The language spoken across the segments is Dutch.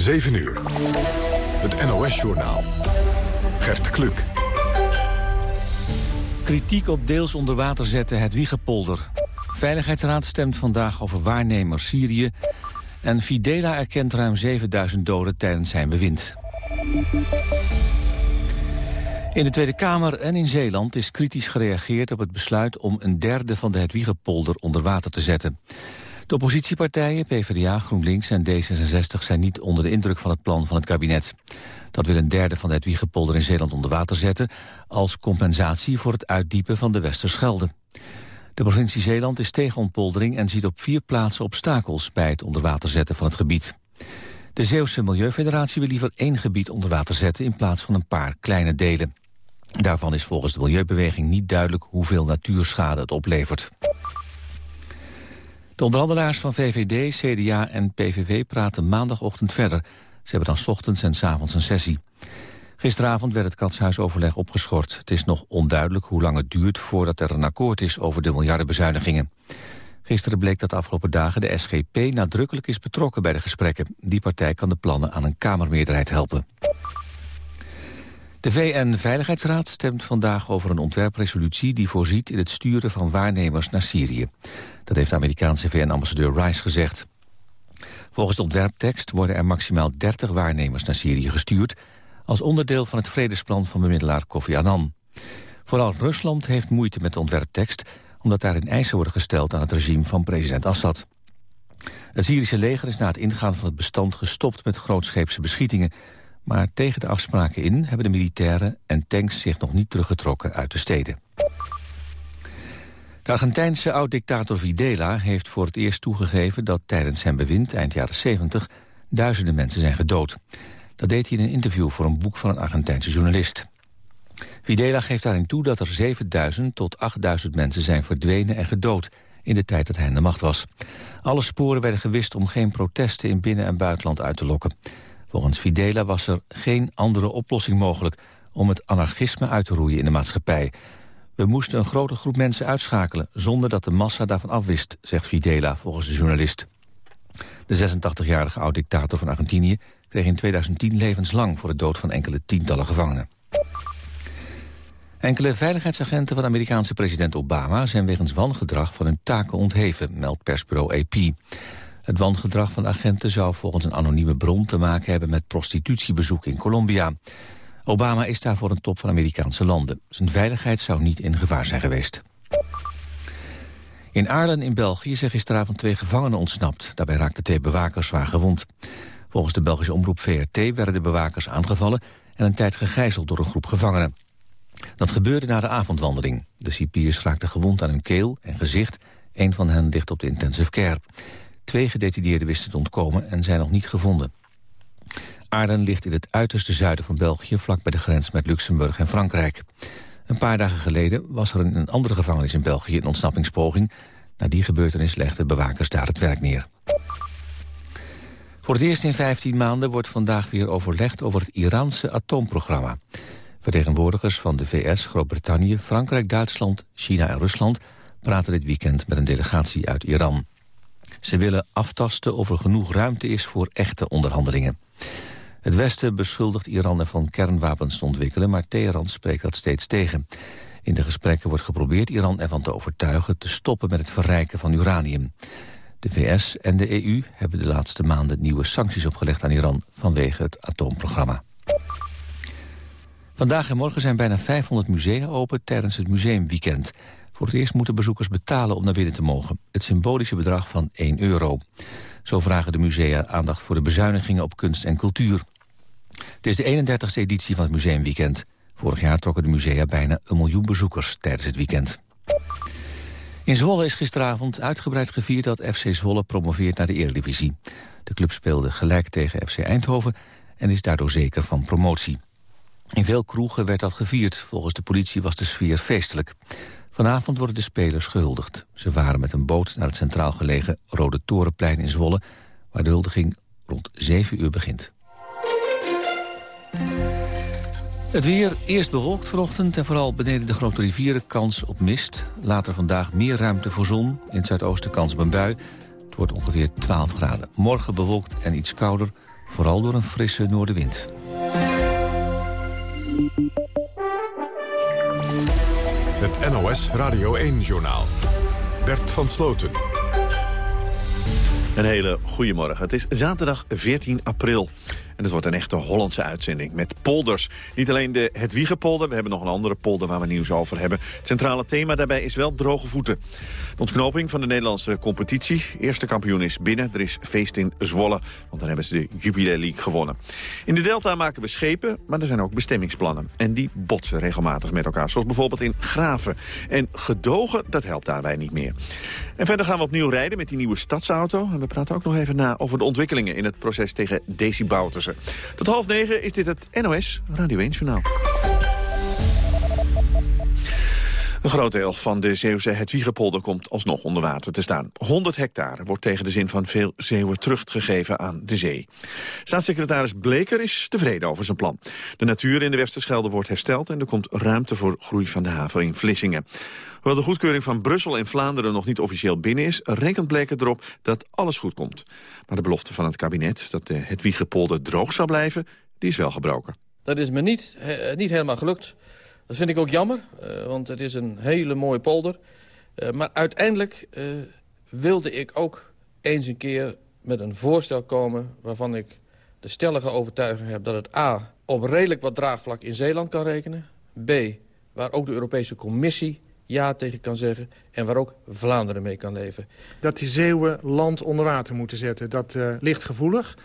7 uur. Het NOS-journaal. Gert Kluk. Kritiek op deels onder water zetten het Wiegepolder. Veiligheidsraad stemt vandaag over waarnemer Syrië... en Fidela erkent ruim 7000 doden tijdens zijn bewind. In de Tweede Kamer en in Zeeland is kritisch gereageerd op het besluit om een derde van de Hedwiegepolder onder water te zetten. De oppositiepartijen, PvdA, GroenLinks en D66 zijn niet onder de indruk van het plan van het kabinet. Dat wil een derde van de Hedwiegepolder in Zeeland onder water zetten als compensatie voor het uitdiepen van de Westerschelde. De provincie Zeeland is tegen ontpoldering en ziet op vier plaatsen obstakels bij het onder water zetten van het gebied. De Zeeuwse Milieufederatie wil liever één gebied onder water zetten in plaats van een paar kleine delen. Daarvan is volgens de milieubeweging niet duidelijk hoeveel natuurschade het oplevert. De onderhandelaars van VVD, CDA en PVV praten maandagochtend verder. Ze hebben dan ochtends en s avonds een sessie. Gisteravond werd het katshuisoverleg opgeschort. Het is nog onduidelijk hoe lang het duurt voordat er een akkoord is over de miljardenbezuinigingen. Gisteren bleek dat de afgelopen dagen de SGP nadrukkelijk is betrokken bij de gesprekken. Die partij kan de plannen aan een Kamermeerderheid helpen. De VN-veiligheidsraad stemt vandaag over een ontwerpresolutie... die voorziet in het sturen van waarnemers naar Syrië. Dat heeft de Amerikaanse VN-ambassadeur Rice gezegd. Volgens de ontwerptekst worden er maximaal 30 waarnemers naar Syrië gestuurd... als onderdeel van het vredesplan van bemiddelaar Kofi Annan. Vooral Rusland heeft moeite met de ontwerptekst... omdat daarin eisen worden gesteld aan het regime van president Assad. Het Syrische leger is na het ingaan van het bestand gestopt met grootscheepse beschietingen... Maar tegen de afspraken in hebben de militairen en tanks zich nog niet teruggetrokken uit de steden. De Argentijnse oud-dictator Videla heeft voor het eerst toegegeven dat tijdens zijn bewind eind jaren 70 duizenden mensen zijn gedood. Dat deed hij in een interview voor een boek van een Argentijnse journalist. Videla geeft daarin toe dat er 7000 tot 8000 mensen zijn verdwenen en gedood in de tijd dat hij aan de macht was. Alle sporen werden gewist om geen protesten in binnen- en buitenland uit te lokken. Volgens Fidela was er geen andere oplossing mogelijk om het anarchisme uit te roeien in de maatschappij. We moesten een grote groep mensen uitschakelen zonder dat de massa daarvan afwist, zegt Fidela volgens de journalist. De 86-jarige oud-dictator van Argentinië kreeg in 2010 levenslang voor de dood van enkele tientallen gevangenen. Enkele veiligheidsagenten van Amerikaanse president Obama zijn wegens wangedrag van hun taken ontheven, meldt persbureau AP. Het wangedrag van agenten zou volgens een anonieme bron te maken hebben met prostitutiebezoek in Colombia. Obama is daar voor een top van Amerikaanse landen. Zijn veiligheid zou niet in gevaar zijn geweest. In Aarlen in België zijn gisteravond twee gevangenen ontsnapt. Daarbij raakten twee bewakers zwaar gewond. Volgens de Belgische omroep VRT werden de bewakers aangevallen... en een tijd gegijzeld door een groep gevangenen. Dat gebeurde na de avondwandeling. De cipiers raakten gewond aan hun keel en gezicht. Een van hen ligt op de intensive care. Twee gedetineerden wisten te ontkomen en zijn nog niet gevonden. Aarden ligt in het uiterste zuiden van België... vlak bij de grens met Luxemburg en Frankrijk. Een paar dagen geleden was er in een andere gevangenis in België... een ontsnappingspoging. Na die gebeurtenis legden bewakers daar het werk neer. Voor het eerst in 15 maanden wordt vandaag weer overlegd... over het Iraanse atoomprogramma. Vertegenwoordigers van de VS, Groot-Brittannië, Frankrijk, Duitsland... China en Rusland praten dit weekend met een delegatie uit Iran. Ze willen aftasten of er genoeg ruimte is voor echte onderhandelingen. Het Westen beschuldigt Iran ervan kernwapens te ontwikkelen... maar Teheran spreekt dat steeds tegen. In de gesprekken wordt geprobeerd Iran ervan te overtuigen... te stoppen met het verrijken van uranium. De VS en de EU hebben de laatste maanden nieuwe sancties opgelegd aan Iran... vanwege het atoomprogramma. Vandaag en morgen zijn bijna 500 musea open tijdens het museumweekend. Voor het eerst moeten bezoekers betalen om naar binnen te mogen. Het symbolische bedrag van 1 euro. Zo vragen de musea aandacht voor de bezuinigingen op kunst en cultuur. Het is de 31ste editie van het Museumweekend. Vorig jaar trokken de musea bijna een miljoen bezoekers tijdens het weekend. In Zwolle is gisteravond uitgebreid gevierd dat FC Zwolle promoveert naar de Eredivisie. De club speelde gelijk tegen FC Eindhoven en is daardoor zeker van promotie. In veel kroegen werd dat gevierd. Volgens de politie was de sfeer feestelijk. Vanavond worden de spelers gehuldigd. Ze varen met een boot naar het centraal gelegen Rode Torenplein in Zwolle... waar de huldiging rond 7 uur begint. Het weer eerst bewolkt vanochtend en vooral beneden de grote rivieren kans op mist. Later vandaag meer ruimte voor zon. In het zuidoosten kans op een bui. Het wordt ongeveer 12 graden. Morgen bewolkt en iets kouder. vooral door een frisse noordenwind. Het NOS Radio 1-journaal. Bert van Sloten. Een hele goede morgen. Het is zaterdag 14 april. En het wordt een echte Hollandse uitzending met polders. Niet alleen de Hedwiegepolder, we hebben nog een andere polder waar we nieuws over hebben. Het centrale thema daarbij is wel droge voeten. De ontknoping van de Nederlandse competitie. Eerste kampioen is binnen, er is feest in Zwolle, want dan hebben ze de Jubilee League gewonnen. In de Delta maken we schepen, maar er zijn ook bestemmingsplannen. En die botsen regelmatig met elkaar, zoals bijvoorbeeld in Graven. En gedogen, dat helpt daarbij niet meer. En verder gaan we opnieuw rijden met die nieuwe stadsauto. En we praten ook nog even na over de ontwikkelingen in het proces tegen Desi Boutersen. Tot half negen is dit het NOS Radio 1 Journaal. Een groot deel van de Zeeuwse Hetwiegepolder komt alsnog onder water te staan. 100 hectare wordt tegen de zin van veel Zeeuwen teruggegeven aan de zee. Staatssecretaris Bleker is tevreden over zijn plan. De natuur in de Westerschelde wordt hersteld en er komt ruimte voor groei van de haven in Vlissingen. Hoewel de goedkeuring van Brussel en Vlaanderen nog niet officieel binnen is... rekent Bleker erop dat alles goed komt. Maar de belofte van het kabinet dat de Hetwiegepolder droog zou blijven... die is wel gebroken. Dat is me niet, niet helemaal gelukt. Dat vind ik ook jammer, uh, want het is een hele mooie polder. Uh, maar uiteindelijk uh, wilde ik ook eens een keer met een voorstel komen... waarvan ik de stellige overtuiging heb dat het A... op redelijk wat draagvlak in Zeeland kan rekenen. B, waar ook de Europese Commissie ja tegen kan zeggen... en waar ook Vlaanderen mee kan leven. Dat die Zeeuwen land onder water moeten zetten, dat ligt gevoelig.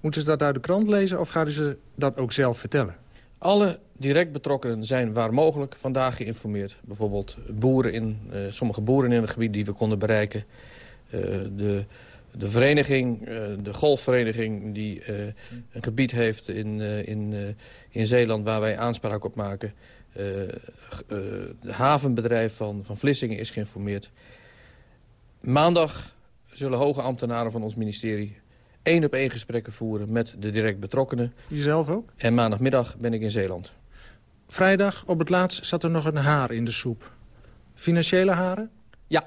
Moeten ze dat uit de krant lezen of gaan ze dat ook zelf vertellen? Alle direct betrokkenen zijn waar mogelijk vandaag geïnformeerd. Bijvoorbeeld boeren in, uh, sommige boeren in het gebied die we konden bereiken. Uh, de, de vereniging, uh, de golfvereniging die een gebied heeft in, in, in Zeeland waar wij aanspraak op maken. het havenbedrijf van, van Vlissingen is geïnformeerd. Maandag zullen hoge ambtenaren van ons ministerie één op één gesprekken voeren met de direct betrokkenen. Jezelf ook? En maandagmiddag ben ik in Zeeland. Vrijdag op het laatst zat er nog een haar in de soep. Financiële haren? Ja,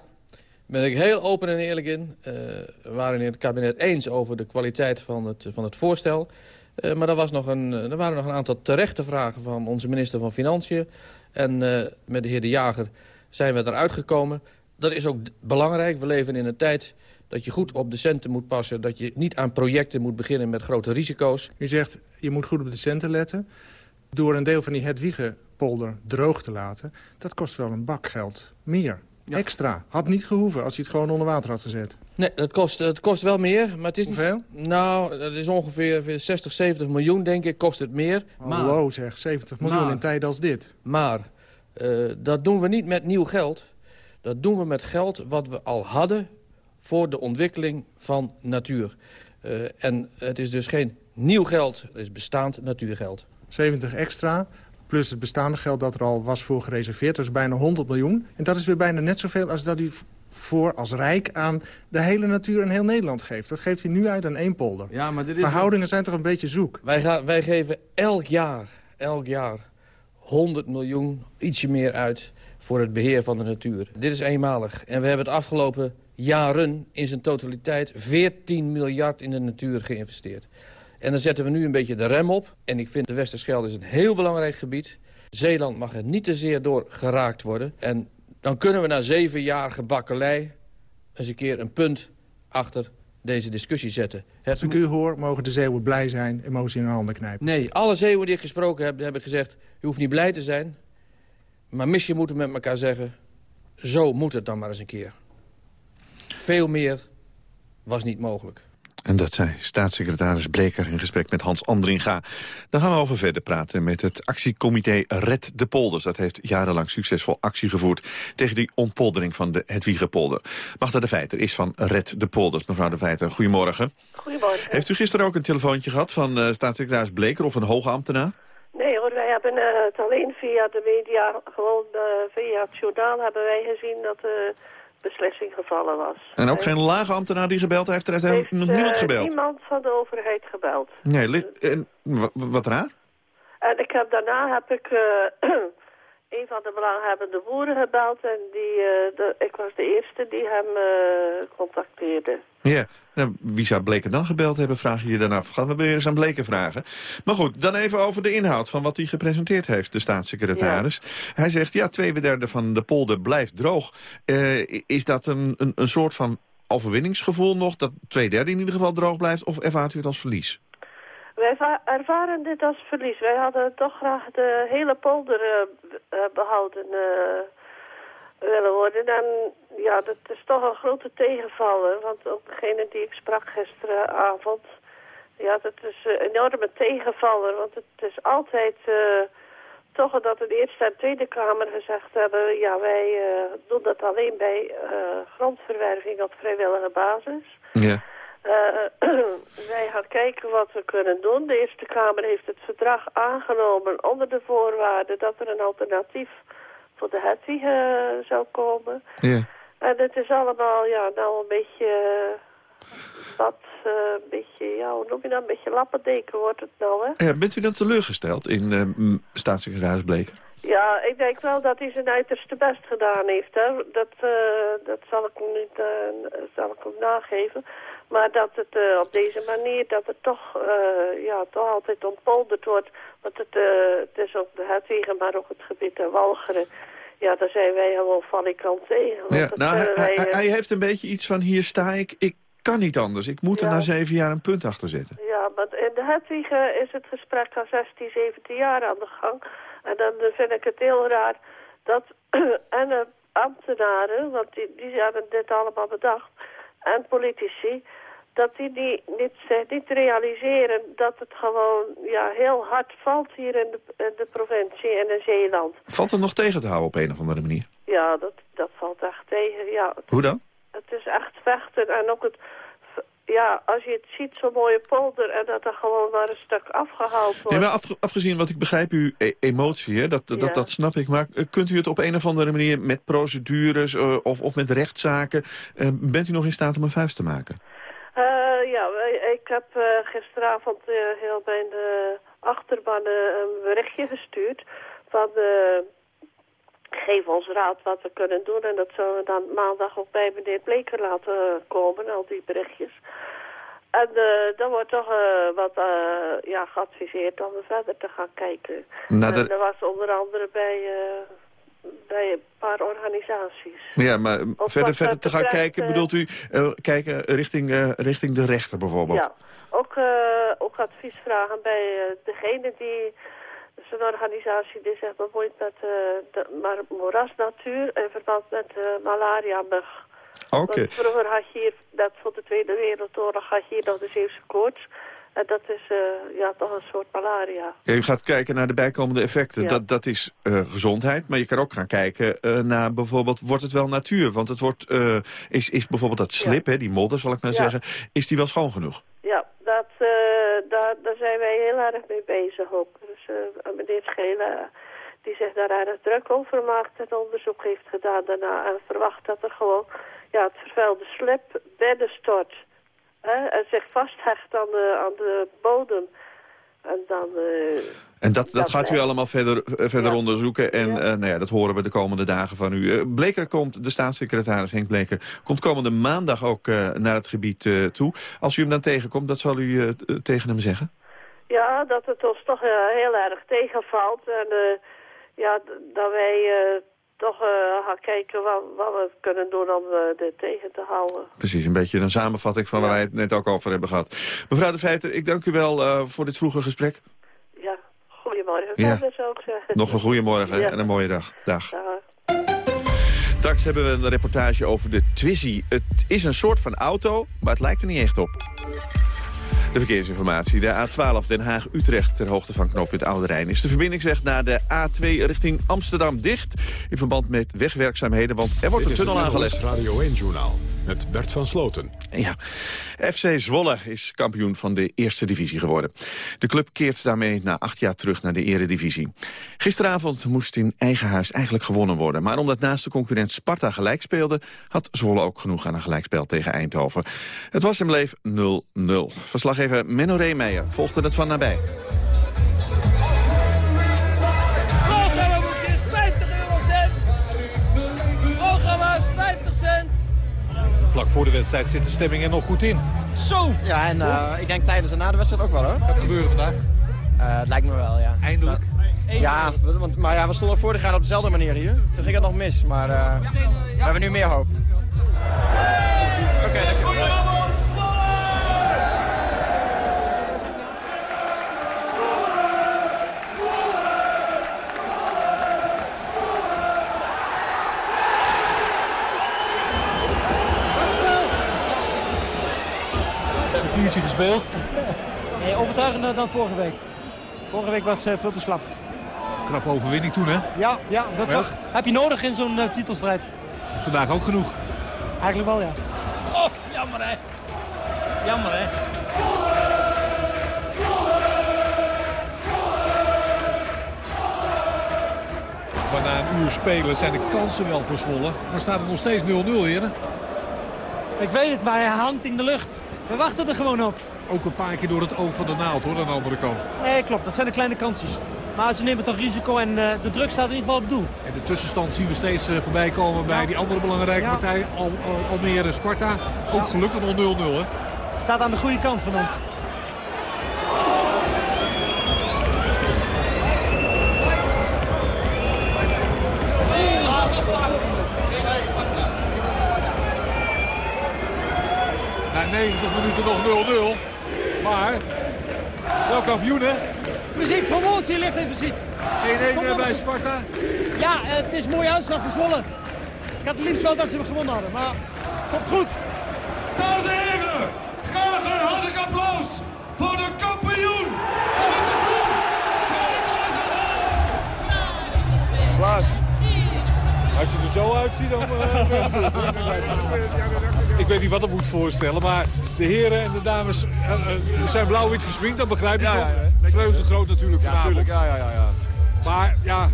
ben ik heel open en eerlijk in. Uh, we waren in het kabinet eens over de kwaliteit van het, van het voorstel. Uh, maar er, was nog een, er waren nog een aantal terechte vragen van onze minister van Financiën. En uh, met de heer De Jager zijn we eruit gekomen. Dat is ook belangrijk. We leven in een tijd dat je goed op de centen moet passen. Dat je niet aan projecten moet beginnen met grote risico's. U zegt, je moet goed op de centen letten. Door een deel van die Hedwiegepolder droog te laten... dat kost wel een bak geld. Meer. Ja. Extra. Had niet gehoeven als je het gewoon onder water had gezet. Nee, dat kost, het kost wel meer. Maar het is Hoeveel? Nou, dat is ongeveer 60, 70 miljoen, denk ik, kost het meer. Hallo zeg, 70 miljoen maar, in tijden als dit. Maar uh, dat doen we niet met nieuw geld. Dat doen we met geld wat we al hadden voor de ontwikkeling van natuur. Uh, en het is dus geen nieuw geld, het is bestaand natuurgeld. 70 extra, plus het bestaande geld dat er al was voor gereserveerd. Dat is bijna 100 miljoen. En dat is weer bijna net zoveel als dat u voor als Rijk aan de hele natuur in heel Nederland geeft. Dat geeft hij nu uit aan één polder. Ja, maar dit is Verhoudingen zijn toch een beetje zoek? Wij, gaan, wij geven elk jaar, elk jaar 100 miljoen, ietsje meer uit voor het beheer van de natuur. Dit is eenmalig. En we hebben het afgelopen jaren in zijn totaliteit 14 miljard in de natuur geïnvesteerd. En dan zetten we nu een beetje de rem op. En ik vind de Westerschelde is een heel belangrijk gebied. Zeeland mag er niet te zeer door geraakt worden. En dan kunnen we na zeven jaar gebakkelei eens een keer een punt achter deze discussie zetten. Als ik u hoor, mogen de Zeeuwen blij zijn en mogen ze in hun handen knijpen. Nee, alle Zeeuwen die ik gesproken heb, heb ik gezegd... u hoeft niet blij te zijn, maar misschien moeten we met elkaar zeggen... zo moet het dan maar eens een keer. Veel meer was niet mogelijk. En dat zei staatssecretaris Bleker in gesprek met Hans Andringa. Dan gaan we over verder praten met het actiecomité Red de Polders. Dat heeft jarenlang succesvol actie gevoerd tegen die ontpoldering van de Hedwiegepolder. Magda de Feiter is van Red de Polders. Mevrouw de Feiter, goedemorgen. Goedemorgen. Heeft u gisteren ook een telefoontje gehad van uh, staatssecretaris Bleker of een hoge ambtenaar? Nee hoor, wij hebben uh, het alleen via de media, gewoon uh, via het journaal hebben wij gezien dat beslissing gevallen was. En ook geen lage ambtenaar die gebeld heeft? Er heeft, niemand gebeld? niemand van de overheid gebeld. Nee, en, wat raar? En ik heb, daarna heb ik een van de belanghebbende boeren gebeld en die, eh, de, ik was de eerste die hem uh, contacteerde. Ja, nou, wie zou Bleker dan gebeld hebben, vraag je je dan af. Gaan we weer eens aan Bleker vragen. Maar goed, dan even over de inhoud van wat hij gepresenteerd heeft, de staatssecretaris. Hij zegt, ja, twee derde van de polder blijft droog. Uh, is dat een, een, een soort van overwinningsgevoel nog, dat twee derde in ieder geval droog blijft, of ervaart u het als verlies? Wij ervaren dit als verlies. Wij hadden toch graag de hele polder uh, behouden uh, willen worden. En ja, dat is toch een grote tegenvaller. Want ook degene die ik sprak gisteravond... Ja, dat is een enorme tegenvaller. Want het is altijd... toch dat de Eerste en Tweede Kamer gezegd hebben... ja, wij doen dat alleen bij grondverwerving op vrijwillige basis. Ja. Uh, wij gaan kijken wat we kunnen doen. De Eerste Kamer heeft het verdrag aangenomen onder de voorwaarde dat er een alternatief voor de Hetty uh, zou komen. Ja. En het is allemaal ja, nou een beetje wat, uh, een beetje, ja, hoe noem je dat, een beetje lappendeken wordt het nou, hè? Ja, bent u dan teleurgesteld in uh, staatssecretaris Bleker? Ja, ik denk wel dat hij zijn uiterste best gedaan heeft. Hè. Dat, uh, dat zal ik hem niet zal ik hem nageven. Maar dat het uh, op deze manier, dat het toch, ja, toch altijd ontpolderd wordt. Want het, het is ook de Hetwiegen, maar ook het gebied de Walcheren. Ja, daar zijn wij gewoon valikant tegen. Ja, nou, hij, wij, hij, heeft een beetje iets van, hier sta ik, ik kan niet anders. Ik moet er na zeven jaar een punt achter zetten. Ja, maar in de Hetwiegen is het gesprek al 16, 17 jaar aan de gang. En dan vind ik het heel raar dat en uh, ambtenaren, want die, die hebben dit allemaal bedacht, en politici, dat die, die niet, niet realiseren dat het gewoon ja, heel hard valt hier in de, in de provincie en in Zeeland. Valt het nog tegen te houden op een of andere manier? Ja, dat, dat valt echt tegen, ja. Hoe dan? Het is echt vechten en ook het ja, als je het ziet, zo'n mooie polder... en dat er gewoon maar een stuk afgehaald wordt. Nee, maar afgezien wat ik begrijp, uw e emotie, hè, dat, dat, dat snap ik. Maar eh, kunt u het op een of andere manier met procedures uh, of, of met rechtszaken... Uh, bent u nog in staat om een vuist te maken? ja, ik heb gisteravond heel bij de achterban een berichtje gestuurd... van geef ons raad wat we kunnen doen. En dat zullen we dan maandag ook bij meneer Bleker laten komen, al die berichtjes. En uh, dan wordt toch uh, wat uh, ja, geadviseerd om verder te gaan kijken. Nou, en er was onder andere bij, bij een paar organisaties. Ja, maar verder, verder te gaan kijken, bedoelt u kijken richting, richting de rechter bijvoorbeeld? Ja, ook, ook advies vragen bij degene die is een organisatie die zich bemoeit met uh, de moerasnatuur in verband met uh, malaria-mug. Oké. Vroeger had je hier, dat voor de Tweede Wereldoorlog, had je hier nog de Zeeuwse koorts. En dat is uh, ja, toch een soort malaria. Ja, u gaat kijken naar de bijkomende effecten. Ja. Dat, dat is uh, gezondheid, maar je kan ook gaan kijken uh, naar bijvoorbeeld... wordt het wel natuur? Want het wordt, is, is bijvoorbeeld dat slip, ja. hè, die modder zal ik maar zeggen... is die wel schoon genoeg? Ja, dat, daar, daar zijn wij heel erg mee bezig ook. Dus meneer Schelen die zich daar erg druk over maakt... het onderzoek heeft gedaan daarna en verwacht dat er gewoon... ja, het vervuilde slip bedden stort... Hè, en zich vasthecht aan de, aan de bodem. En dan... Uh, en dat, dat gaat u allemaal verder, verder ja. onderzoeken. En ja. Uh, nou ja, dat horen we de komende dagen van u. Uh, Bleker komt, de staatssecretaris Henk Bleker... komt komende maandag ook naar het gebied toe. Als u hem dan tegenkomt, dat zal u tegen hem zeggen? Ja, dat het ons toch heel erg tegenvalt. En ja, dat wij toch uh, gaan kijken wat, wat, we kunnen doen om uh, dit tegen te houden. Precies, een beetje een samenvatting van ja. waar wij het net ook over hebben gehad. Mevrouw de Veiter, ik dank u wel uh, voor dit vroege gesprek. Ja, goedemorgen. Ja. zou ik zeggen. Nog een goedemorgen ja. en een mooie dag. Dag. dag. Straks hebben we een reportage over de Twizy. Het is een soort van auto, maar het lijkt er niet echt op. De verkeersinformatie. De A12 Den Haag-Utrecht ter hoogte van knooppunt Oude Rijn... is de verbindingsweg naar de A2 richting Amsterdam dicht... in verband met wegwerkzaamheden, want er wordt Dit een tunnel aangelegd. Radio 1-journaal met Bert van Sloten. Ja, FC Zwolle is kampioen van de eerste divisie geworden. De club keert daarmee na acht jaar terug naar de eredivisie. Gisteravond moest in eigen huis eigenlijk gewonnen worden. Maar omdat naast de concurrent Sparta gelijk speelde... had Zwolle ook genoeg aan een gelijkspel tegen Eindhoven. Het was en bleef 0-0. Verslaggever Menno Reemeijer volgde het van nabij. Vlak voor de wedstrijd zit de stemming er nog goed in. Zo! Ja, en uh, ik denk tijdens en na de wedstrijd ook wel hoor. Wat gebeurde vandaag? Uh, het lijkt me wel, ja. Eindelijk? Ja, want, maar ja, we stonden vorig jaar op dezelfde manier hier. Toen ging het nog mis, maar uh, we hebben nu meer hoop. Kwartiertje gespeeld? Nee, overtuigender dan vorige week. Vorige week was uh, veel te slap. Knappe overwinning toen, hè? Ja, ja dat toch, heb je nodig in zo'n uh, titelstrijd. Vandaag ook genoeg? Eigenlijk wel, ja. Oh, jammer hè. Jammer hè. Maar na een uur spelen zijn de kansen wel verzwollen. Maar staat het nog steeds 0-0, heren? Ik weet het, maar hij hangt in de lucht. We wachten er gewoon op. Ook een paar keer door het oog van de naald hoor, aan de andere kant. Nee, klopt. Dat zijn de kleine kansjes. Maar ze nemen toch risico en uh, de druk staat in ieder geval op doel. En de tussenstand zien we steeds uh, voorbij komen bij die andere belangrijke ja. partij. Al, Al, Almere Sparta. Ook ja. gelukkig nog 0-0 hè. Het staat aan de goede kant van ons. 90 minuten nog 0-0. Maar wel kampioen hè? Precies, promotie ligt in principe. 1-1 bij Sparta. Ja, het is een mooie uitslag voor Zwolle. Ik had het liefst wel dat ze hem gewonnen hadden, maar komt goed. Zo uitziet, dan... Uh, ik weet niet wat ik moet voorstellen, maar de heren en de dames uh, uh, zijn blauw-wit gesminkt, dat begrijp ik ja. Vreugde groot natuurlijk vanavond. Ja, ja, ja, ja. Maar ja,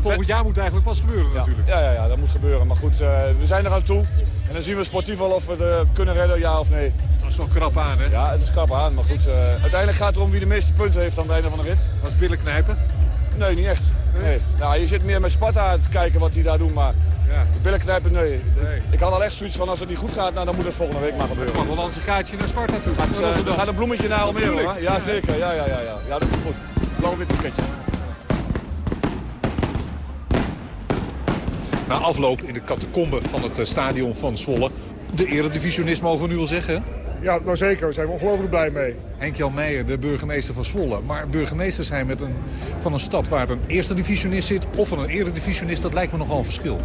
volgend jaar moet het eigenlijk pas gebeuren natuurlijk. Ja, ja, ja, dat moet gebeuren. Maar goed, we zijn er aan toe. En dan zien we sportief wel of we het kunnen redden, ja of nee. Dat is wel krap aan, hè? Ja, het is krap aan. Maar goed, uiteindelijk gaat het erom wie de meeste punten heeft aan het einde van de rit. Was billen knijpen? Nee, niet echt. Nee. Nou, je zit meer met Sparta te kijken wat die daar doen, maar ja. de billen knijpen, nee. nee. Ik had al echt zoiets van, als het niet goed gaat, nou, dan moet het volgende week maar gebeuren. Een gaatje naar Sparta toe. Gaat, uh, gaat een bloemetje naar Almere, hoor. Ja, zeker. Ja, ja, ja, ja. ja, dat is goed. Blauw-wit pakketje. Na afloop in de catacombe van het stadion van Zwolle. De eredivisionist mogen we nu wel zeggen, ja, nou zeker. Daar zijn we ongelooflijk blij mee. Henk-Jan Meijer, de burgemeester van Zwolle. Maar burgemeester zijn met een, van een stad waar een eerste divisionist zit... of van een eredivisionist, dat lijkt me nogal een verschil.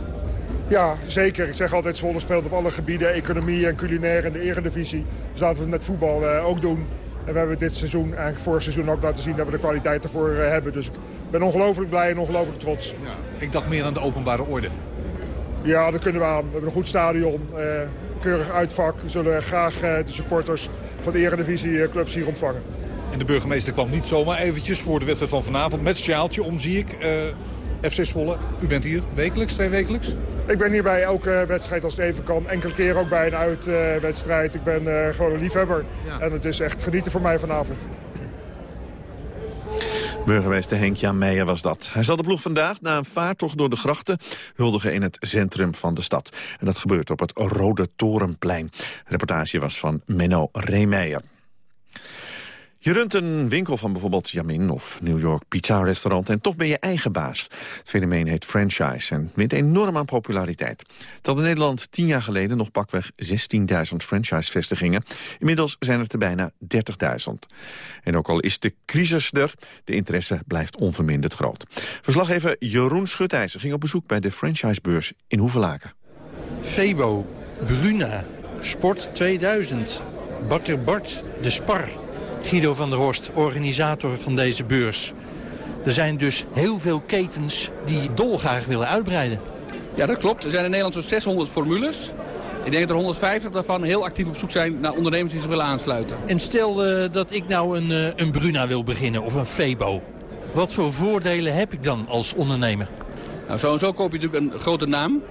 Ja, zeker. Ik zeg altijd, Zwolle speelt op alle gebieden. Economie en culinair en de eredivisie. Dus laten we het met voetbal uh, ook doen. En we hebben dit seizoen, eigenlijk vorig seizoen ook laten zien dat we de kwaliteit ervoor uh, hebben. Dus ik ben ongelooflijk blij en ongelooflijk trots. Ja, ik dacht meer aan de openbare orde. Ja, dat kunnen we aan. We hebben een goed stadion. Uh, keurig uitvak. We zullen graag de supporters van de eredivisieclubs hier ontvangen. En de burgemeester kwam niet zomaar eventjes voor de wedstrijd van vanavond met sjaaltje om, zie ik. Uh, FC Zwolle, u bent hier wekelijks, twee wekelijks? Ik ben hier bij elke wedstrijd als het even kan. Enkele keer ook bij een uitwedstrijd. Ik ben gewoon een liefhebber. Ja. En het is echt genieten voor mij vanavond. Burgemeester Henk-Jan Meijer was dat. Hij zal de ploeg vandaag na een vaartocht door de grachten huldigen in het centrum van de stad. En dat gebeurt op het Rode Torenplein. De reportage was van Menno Reemeijer. Je runt een winkel van bijvoorbeeld Jamin of New York Pizza Restaurant... en toch ben je eigen baas. Het fenomeen heet franchise en wint enorm aan populariteit. Had in Nederland tien jaar geleden nog pakweg 16.000 franchise-vestigingen. Inmiddels zijn het er bijna 30.000. En ook al is de crisis er, de interesse blijft onverminderd groot. Verslaggever Jeroen Schutijzer ging op bezoek bij de franchisebeurs in Hoevelaken. Febo, Bruna, Sport 2000, Bakker Bart, De Spar... Guido van der Horst, organisator van deze beurs. Er zijn dus heel veel ketens die dolgraag willen uitbreiden. Ja, dat klopt. Er zijn in Nederland zo'n 600 formules. Ik denk dat er 150 daarvan heel actief op zoek zijn naar ondernemers die zich willen aansluiten. En stel uh, dat ik nou een, uh, een Bruna wil beginnen of een Febo. Wat voor voordelen heb ik dan als ondernemer? Nou, zo en zo koop je natuurlijk een grote naam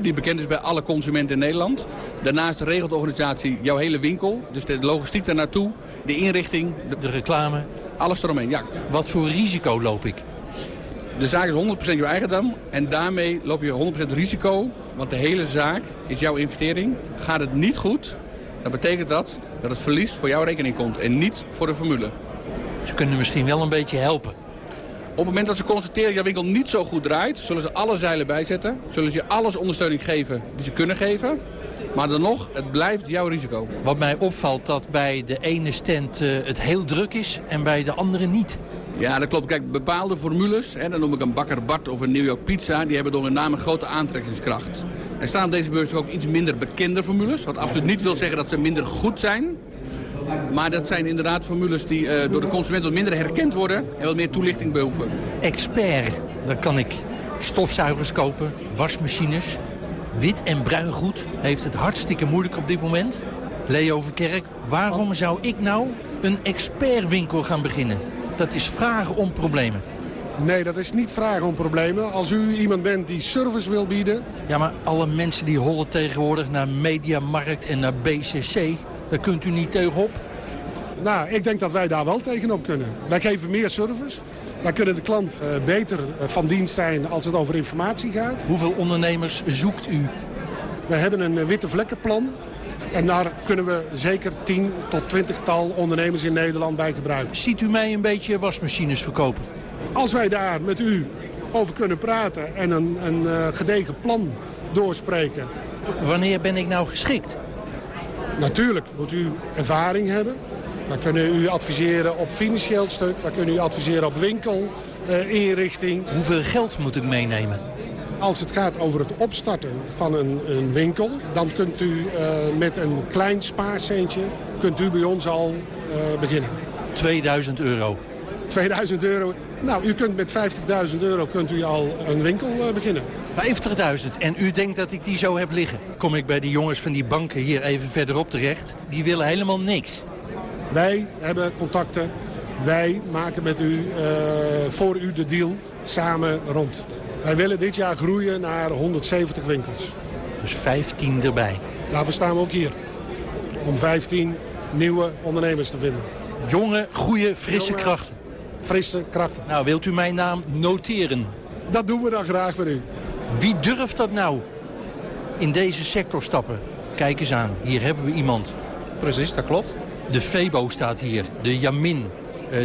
die bekend is bij alle consumenten in Nederland. Daarnaast regelt de organisatie jouw hele winkel. Dus de logistiek daar naartoe, de inrichting. De, de reclame. Alles eromheen, ja. Wat voor risico loop ik? De zaak is 100% jouw eigendom en daarmee loop je 100% risico. Want de hele zaak is jouw investering. Gaat het niet goed, dan betekent dat dat het verlies voor jouw rekening komt en niet voor de formule. Ze kunnen misschien wel een beetje helpen. Op het moment dat ze constateren dat jouw winkel niet zo goed draait... zullen ze alle zeilen bijzetten. Zullen ze je alles ondersteuning geven die ze kunnen geven. Maar dan nog, het blijft jouw risico. Wat mij opvalt dat bij de ene stand uh, het heel druk is en bij de andere niet. Ja, dat klopt. Kijk, bepaalde formules, hè, dan noem ik een Bakker Bart of een New York Pizza... die hebben door hun naam een grote aantrekkingskracht. Er staan op deze beurs ook iets minder bekende formules... wat absoluut niet wil zeggen dat ze minder goed zijn... Maar dat zijn inderdaad formules die uh, door de consument wat minder herkend worden... en wat meer toelichting behoeven. Expert, dan kan ik stofzuigers kopen, wasmachines... Wit en bruin goed heeft het hartstikke moeilijk op dit moment. Leo Verkerk, waarom zou ik nou een expertwinkel gaan beginnen? Dat is vragen om problemen. Nee, dat is niet vragen om problemen. Als u iemand bent die service wil bieden... Ja, maar alle mensen die hollen tegenwoordig naar Mediamarkt en naar BCC... daar kunt u niet tegenop. Nou, ik denk dat wij daar wel tegenop kunnen. Wij geven meer service. Wij kunnen de klant uh, beter uh, van dienst zijn als het over informatie gaat. Hoeveel ondernemers zoekt u? We hebben een uh, witte vlekkenplan. En daar kunnen we zeker 10 tot 20 tal ondernemers in Nederland bij gebruiken. Ziet u mij een beetje wasmachines verkopen? Als wij daar met u over kunnen praten en een, een gedegen plan doorspreken. Wanneer ben ik nou geschikt? Natuurlijk moet u ervaring hebben. We kunnen u adviseren op financieel stuk. We kunnen u adviseren op winkelinrichting. Uh, Hoeveel geld moet ik meenemen? Als het gaat over het opstarten van een, een winkel... dan kunt u uh, met een klein spaarcentje kunt u bij ons al uh, beginnen. 2000 euro. 2000 euro. Nou, u kunt met 50.000 euro kunt u al een winkel beginnen. 50.000 en u denkt dat ik die zo heb liggen. Kom ik bij die jongens van die banken hier even verderop terecht. Die willen helemaal niks. Wij hebben contacten. Wij maken met u, uh, voor u de deal samen rond. Wij willen dit jaar groeien naar 170 winkels. Dus 15 erbij. Daarvoor staan we ook hier. Om 15 nieuwe ondernemers te vinden. Jonge, goede, frisse Jonge, krachten. Frisse krachten. Nou, wilt u mijn naam noteren? Dat doen we dan graag met u. Wie durft dat nou in deze sector stappen? Kijk eens aan, hier hebben we iemand. Precies, dat klopt. De Febo staat hier, de Jamin,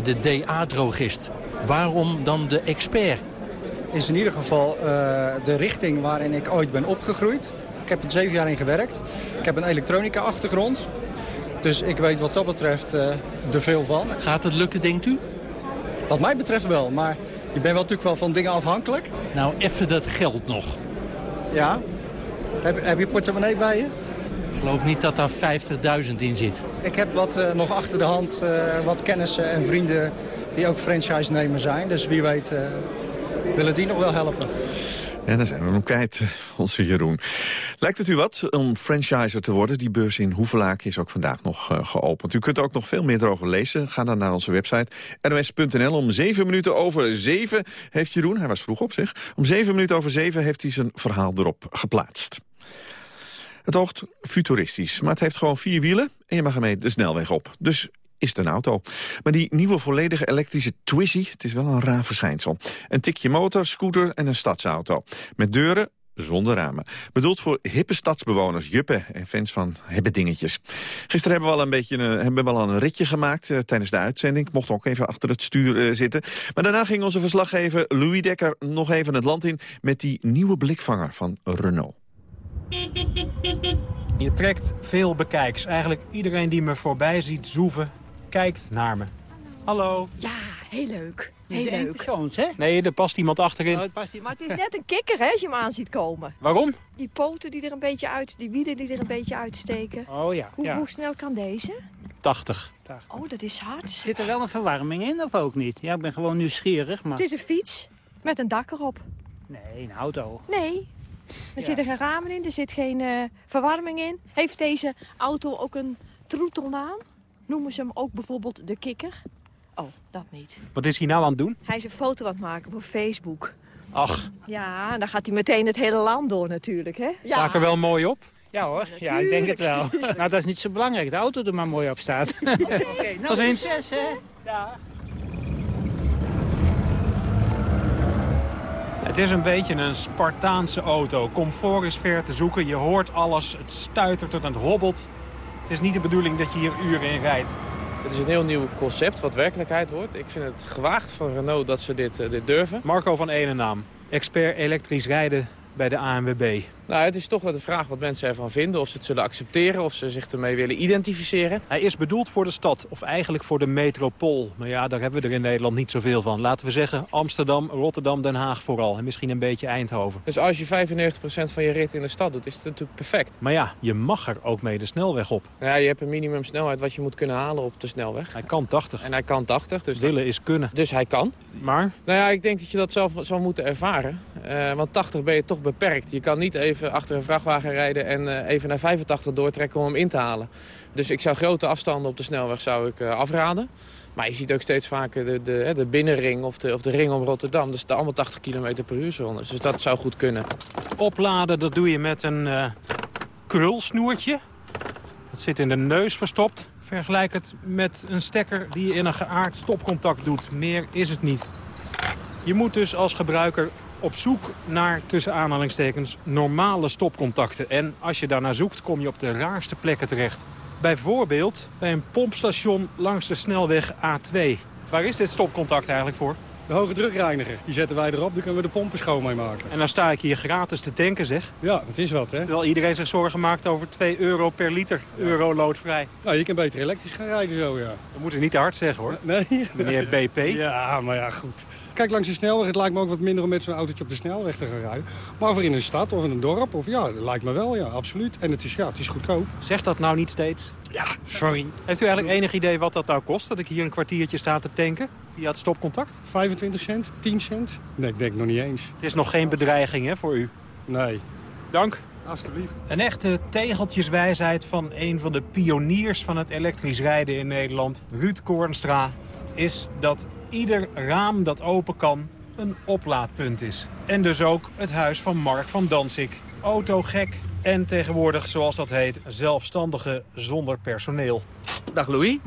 de DA-drogist. Waarom dan de expert? Is in ieder geval uh, de richting waarin ik ooit ben opgegroeid. Ik heb er zeven jaar in gewerkt. Ik heb een elektronica-achtergrond. Dus ik weet wat dat betreft uh, er veel van. Gaat het lukken, denkt u? Wat mij betreft wel, maar je bent wel natuurlijk wel van dingen afhankelijk. Nou, even dat geld nog. Ja. Heb, heb je portemonnee bij je? Ik geloof niet dat daar 50.000 in zit. Ik heb wat uh, nog achter de hand, uh, wat kennissen en vrienden die ook franchise-nemer zijn. Dus wie weet uh, willen die nog wel helpen. En daar zijn we hem kwijt, onze Jeroen. Lijkt het u wat om franchiser te worden? Die beurs in Hoevelaak is ook vandaag nog uh, geopend. U kunt er ook nog veel meer erover lezen. Ga dan naar onze website nos.nl. Om zeven minuten over zeven heeft Jeroen, hij was vroeg op zich... om zeven minuten over zeven heeft hij zijn verhaal erop geplaatst. Het oogt futuristisch, maar het heeft gewoon vier wielen... en je mag ermee de snelweg op. Dus is een auto. Maar die nieuwe volledige elektrische Twizy, het is wel een raar verschijnsel. Een tikje motor, scooter en een stadsauto. Met deuren zonder ramen. Bedoeld voor hippe stadsbewoners, juppen en fans van hippe dingetjes. Gisteren hebben we al een beetje een, hebben we al een ritje gemaakt uh, tijdens de uitzending. Ik mocht ook even achter het stuur uh, zitten. Maar daarna ging onze verslaggever Louis Dekker nog even het land in... met die nieuwe blikvanger van Renault. Je trekt veel bekijks. Eigenlijk iedereen die me voorbij ziet zoeven, kijkt naar me. Hallo. Ja, heel leuk. Heel leuk. persoons, hè? Nee, er past iemand achterin. Oh, het past. Maar het is net een kikker hè, als je hem aan ziet komen. Waarom? Die poten die er een beetje uit, die wielen die er een beetje uitsteken. Oh ja, Hoe, ja. hoe snel kan deze? 80. Oh, dat is hard. Zit er wel een verwarming in of ook niet? Ja, ik ben gewoon nieuwsgierig, maar... Het is een fiets met een dak erop. Nee, een auto. Nee, er zitten geen ramen in, er zit geen eh, verwarming in. Heeft deze auto ook een troetelnaam? Noemen ze hem ook bijvoorbeeld de kikker? Oh, dat niet. Wat is hij nou aan het doen? Hij is een foto aan het maken voor Facebook. Ach, Ja, en dan gaat hij meteen het hele land door natuurlijk, hè? sta ik er wel mooi op? Ja hoor, ja, ik denk het wel. nou, dat is niet zo belangrijk. De auto er maar mooi op staat. Oké, Tot nou ziens. succes, hè? Ja. Het is een beetje een Spartaanse auto. Comfort is ver te zoeken. Je hoort alles. Het stuitert en het hobbelt. Het is niet de bedoeling dat je hier uren in rijdt. Het is een heel nieuw concept wat werkelijkheid wordt. Ik vind het gewaagd van Renault dat ze dit, uh, dit durven. Marco van Enenaam, expert elektrisch rijden bij de ANWB. Nou, het is toch wel de vraag wat mensen ervan vinden. Of ze het zullen accepteren, of ze zich ermee willen identificeren. Hij is bedoeld voor de stad, of eigenlijk voor de metropool. Maar ja, daar hebben we er in Nederland niet zoveel van. Laten we zeggen Amsterdam, Rotterdam, Den Haag vooral. En misschien een beetje Eindhoven. Dus als je 95% van je rit in de stad doet, is het natuurlijk perfect. Maar ja, je mag er ook mee de snelweg op. Ja, je hebt een minimumsnelheid wat je moet kunnen halen op de snelweg. Hij kan 80. En hij kan 80. Dus Willen is kunnen. Dus hij kan. Maar? Nou ja, ik denk dat je dat zelf zou moeten ervaren. Uh, want 80 ben je toch beperkt. Je kan niet even achter een vrachtwagen rijden en uh, even naar 85 doortrekken om hem in te halen. Dus ik zou grote afstanden op de snelweg zou ik, uh, afraden. Maar je ziet ook steeds vaker de, de, de binnenring of de, of de ring om Rotterdam. Dat is allemaal 80 km per uur zones. Dus dat zou goed kunnen. Opladen, dat doe je met een uh, krulsnoertje. Dat zit in de neus verstopt. Vergelijk het met een stekker die je in een geaard stopcontact doet. Meer is het niet. Je moet dus als gebruiker op zoek naar, tussen aanhalingstekens, normale stopcontacten. En als je daarnaar zoekt, kom je op de raarste plekken terecht. Bijvoorbeeld bij een pompstation langs de snelweg A2. Waar is dit stopcontact eigenlijk voor? De hoge drukreiniger. Die zetten wij erop, dan kunnen we de pompen schoon mee maken. En dan sta ik hier gratis te tanken, zeg. Ja, dat is wat, hè. Terwijl iedereen zich zorgen maakt over 2 euro per liter, ja. euro loodvrij. Nou, je kan beter elektrisch gaan rijden zo, ja. We moeten niet te hard zeggen, hoor. Nee. Meneer BP. Ja, maar ja, goed. Kijk, langs de snelweg, het lijkt me ook wat minder om met zo'n autootje op de snelweg te gaan rijden. Maar voor in een stad of in een dorp, of ja, dat lijkt me wel, ja, absoluut. En het is, ja, het is goedkoop. Zeg dat nou niet steeds? Ja, sorry. Heeft u eigenlijk enig idee wat dat nou kost, dat ik hier een kwartiertje sta te tanken? Via het stopcontact? 25 cent? 10 cent? Nee, ik denk nog niet eens. Het is nog geen bedreiging, hè, voor u? Nee. Dank. Alsjeblieft. Een echte tegeltjeswijsheid van een van de pioniers van het elektrisch rijden in Nederland, Ruud Koornstra, is dat ieder raam dat open kan een oplaadpunt is. En dus ook het huis van Mark van Dansik. Autogek en tegenwoordig, zoals dat heet, zelfstandige zonder personeel. Dag Louis,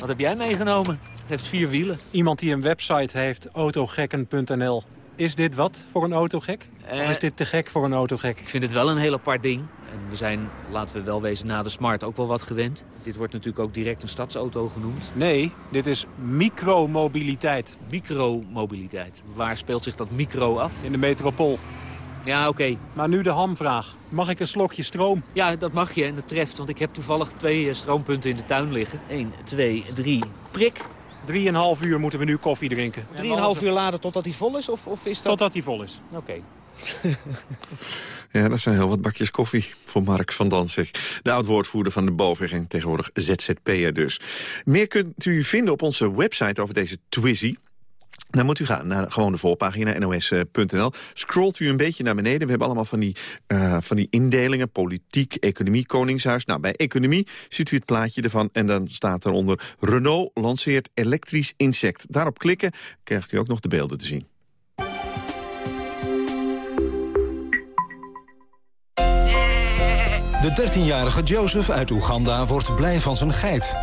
wat heb jij meegenomen? Het heeft vier wielen. Iemand die een website heeft, autogekken.nl. Is dit wat voor een autogek? Of is dit te gek voor een autogek? Ik vind het wel een heel apart ding. En we zijn, laten we wel wezen, na de Smart ook wel wat gewend. Dit wordt natuurlijk ook direct een stadsauto genoemd. Nee, dit is micromobiliteit. Micromobiliteit. Waar speelt zich dat micro af? In de metropool. Ja, oké. Okay. Maar nu de hamvraag. Mag ik een slokje stroom? Ja, dat mag je en dat treft. Want ik heb toevallig twee stroompunten in de tuin liggen. 1, 2, 3. Prik. Drieënhalf uur moeten we nu koffie drinken. Drieënhalf uur laden totdat hij vol is? Of, of is dat... Totdat hij vol is. Oké. Okay. ja, dat zijn heel wat bakjes koffie voor Mark van Danzig. De oud-woordvoerder van de BOVIG en tegenwoordig ZZP'er dus. Meer kunt u vinden op onze website over deze Twizzy. Dan moet u gaan naar gewoon de voorpagina nos.nl. Scrolt u een beetje naar beneden. We hebben allemaal van die, uh, van die indelingen. Politiek, economie, koningshuis. Nou, bij economie ziet u het plaatje ervan. En dan staat eronder Renault lanceert elektrisch insect. Daarop klikken krijgt u ook nog de beelden te zien. De 13-jarige Joseph uit Oeganda wordt blij van zijn geit.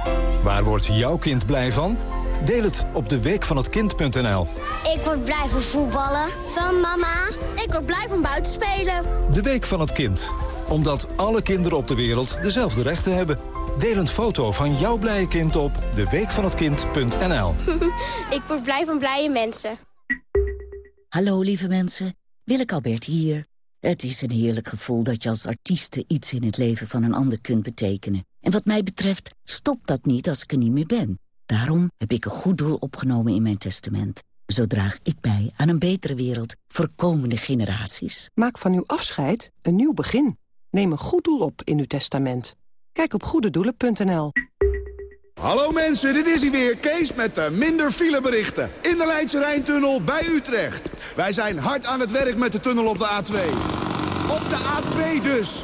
Waar wordt jouw kind blij van? Deel het op de week van het kind.nl. Ik word blij van voetballen. Van mama. Ik word blij van buiten spelen. De week van het kind. Omdat alle kinderen op de wereld dezelfde rechten hebben. Deel een foto van jouw blije kind op deweekvanhetkind.nl. Ik word blij van blije mensen. Hallo lieve mensen, Willeke Albert hier. Het is een heerlijk gevoel dat je als artieste iets in het leven van een ander kunt betekenen. En wat mij betreft stopt dat niet als ik er niet meer ben. Daarom heb ik een goed doel opgenomen in mijn testament. Zo draag ik bij aan een betere wereld voor komende generaties. Maak van uw afscheid een nieuw begin. Neem een goed doel op in uw testament. Kijk op goededoelen.nl. Hallo mensen, dit is hij weer, Kees met de minder fileberichten. In de Leidse Rijntunnel bij Utrecht. Wij zijn hard aan het werk met de tunnel op de A2. Op de A2 dus.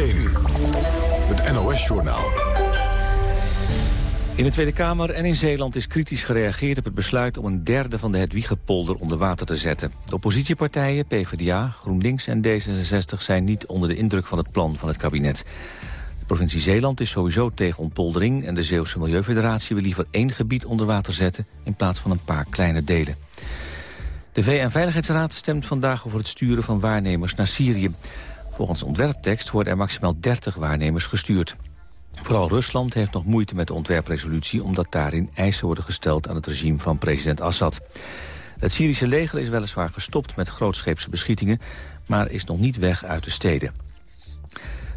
het In de Tweede Kamer en in Zeeland is kritisch gereageerd op het besluit om een derde van de Hedwiegepolder onder water te zetten. De oppositiepartijen, PvdA, GroenLinks en D66 zijn niet onder de indruk van het plan van het kabinet. De provincie Zeeland is sowieso tegen ontpoldering en de Zeeuwse Milieufederatie wil liever één gebied onder water zetten in plaats van een paar kleine delen. De VN-veiligheidsraad stemt vandaag over het sturen van waarnemers naar Syrië. Volgens ontwerptekst worden er maximaal 30 waarnemers gestuurd. Vooral Rusland heeft nog moeite met de ontwerpresolutie... omdat daarin eisen worden gesteld aan het regime van president Assad. Het Syrische leger is weliswaar gestopt met grootscheepse beschietingen... maar is nog niet weg uit de steden.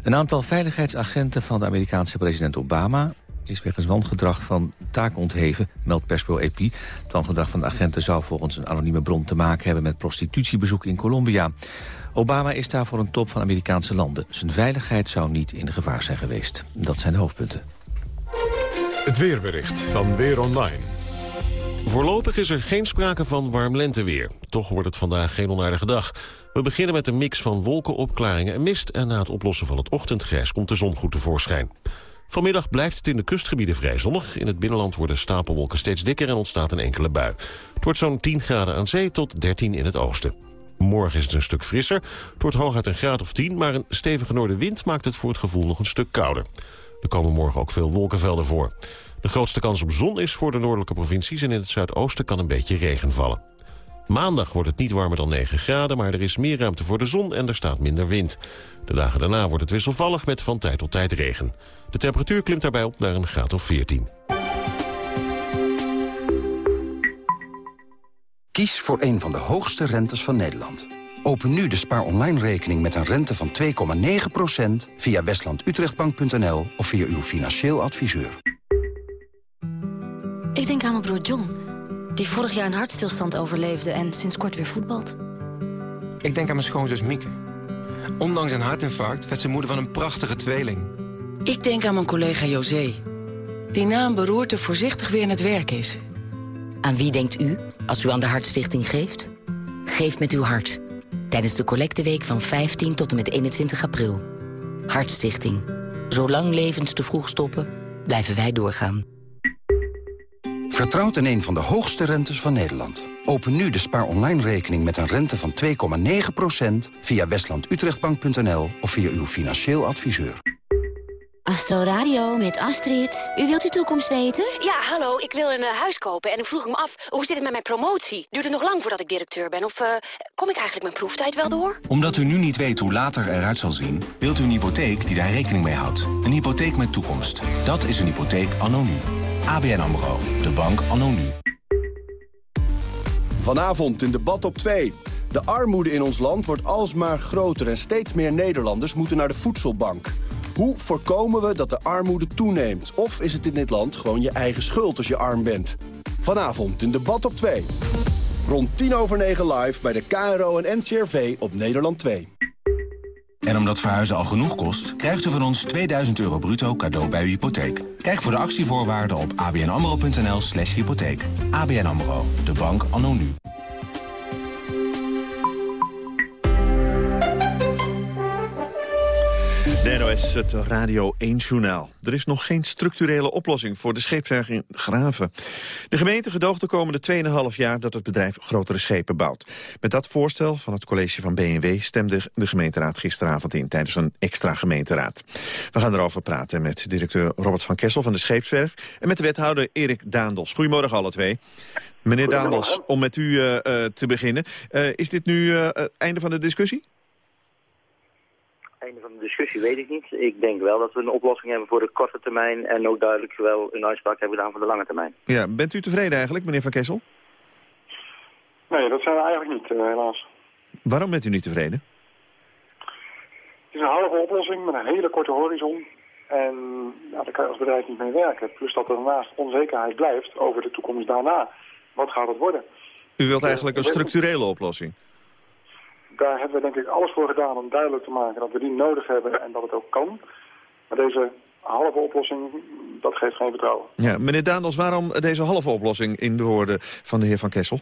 Een aantal veiligheidsagenten van de Amerikaanse president Obama is wegens wangedrag van taak ontheven, meldt persbureau EP. Het wangedrag van de agenten zou volgens een anonieme bron te maken hebben met prostitutiebezoek in Colombia. Obama is daar voor een top van Amerikaanse landen. Zijn veiligheid zou niet in gevaar zijn geweest. Dat zijn de hoofdpunten. Het weerbericht van Weer Online. Voorlopig is er geen sprake van warm lenteweer. Toch wordt het vandaag geen onaardige dag. We beginnen met een mix van wolkenopklaringen en mist... en na het oplossen van het ochtendgrijs komt de zon goed tevoorschijn. Vanmiddag blijft het in de kustgebieden vrij zonnig. In het binnenland worden stapelwolken steeds dikker en ontstaat een enkele bui. Het wordt zo'n 10 graden aan zee tot 13 in het oosten. Morgen is het een stuk frisser. Het wordt hooguit een graad of 10, maar een stevige noordenwind maakt het voor het gevoel nog een stuk kouder. Er komen morgen ook veel wolkenvelden voor. De grootste kans op zon is voor de noordelijke provincies... en in het zuidoosten kan een beetje regen vallen. Maandag wordt het niet warmer dan 9 graden, maar er is meer ruimte voor de zon en er staat minder wind. De dagen daarna wordt het wisselvallig met van tijd tot tijd regen. De temperatuur klimt daarbij op naar een graad of 14. Kies voor een van de hoogste rentes van Nederland. Open nu de spaar online rekening met een rente van 2,9% via westlandutrechtbank.nl of via uw financieel adviseur. Ik denk aan mijn broer John, die vorig jaar een hartstilstand overleefde en sinds kort weer voetbalt. Ik denk aan mijn schoonzus Mieke. Ondanks een hartinfarct werd ze moeder van een prachtige tweeling. Ik denk aan mijn collega José, die na een beroerte voorzichtig weer aan het werk is. Aan wie denkt u als u aan de Hartstichting geeft? Geef met uw hart. Tijdens de collecteweek van 15 tot en met 21 april. Hartstichting. Zolang levens te vroeg stoppen, blijven wij doorgaan. Vertrouwt in een van de hoogste rentes van Nederland. Open nu de spaar online rekening met een rente van 2,9% via westlandutrechtbank.nl of via uw financieel adviseur. Astro Radio met Astrid. U wilt uw toekomst weten? Ja, hallo, ik wil een uh, huis kopen en ik vroeg me af... hoe zit het met mijn promotie? Duurt het nog lang voordat ik directeur ben? Of uh, kom ik eigenlijk mijn proeftijd wel door? Omdat u nu niet weet hoe later eruit zal zien... wilt u een hypotheek die daar rekening mee houdt. Een hypotheek met toekomst. Dat is een hypotheek anno nu. ABN AMRO. De bank anno nu. Vanavond in debat op 2. De armoede in ons land wordt alsmaar groter... en steeds meer Nederlanders moeten naar de voedselbank... Hoe voorkomen we dat de armoede toeneemt? Of is het in dit land gewoon je eigen schuld als je arm bent? Vanavond in debat op 2. Rond 10 over 9 live bij de KRO en NCRV op Nederland 2. En omdat verhuizen al genoeg kost, krijgt u van ons 2000 euro bruto cadeau bij uw hypotheek. Kijk voor de actievoorwaarden op abnamro.nl slash hypotheek. ABN AMRO, de bank anno nu. De NOS, het Radio 1-journaal. Er is nog geen structurele oplossing voor de scheepswerf in Graven. De gemeente gedoogt de komende 2,5 jaar dat het bedrijf grotere schepen bouwt. Met dat voorstel van het college van BNW stemde de gemeenteraad gisteravond in tijdens een extra gemeenteraad. We gaan erover praten met directeur Robert van Kessel van de scheepswerf en met de wethouder Erik Daandels. Goedemorgen alle twee. Meneer Daandels, om met u uh, uh, te beginnen. Uh, is dit nu het einde van de discussie? Einde van de discussie weet ik niet. Ik denk wel dat we een oplossing hebben voor de korte termijn... en ook duidelijk wel een uitspraak hebben gedaan voor de lange termijn. Ja, bent u tevreden eigenlijk, meneer Van Kessel? Nee, dat zijn we eigenlijk niet, uh, helaas. Waarom bent u niet tevreden? Het is een halve oplossing met een hele korte horizon. En ja, daar kan je als bedrijf niet mee werken. Plus dat er daarnaast onzekerheid blijft over de toekomst daarna. Wat gaat het worden? U wilt eigenlijk een structurele oplossing? Daar hebben we denk ik alles voor gedaan om duidelijk te maken dat we die nodig hebben en dat het ook kan. Maar deze halve oplossing, dat geeft geen vertrouwen. Ja, meneer Daandels, waarom deze halve oplossing in de woorden van de heer Van Kessel?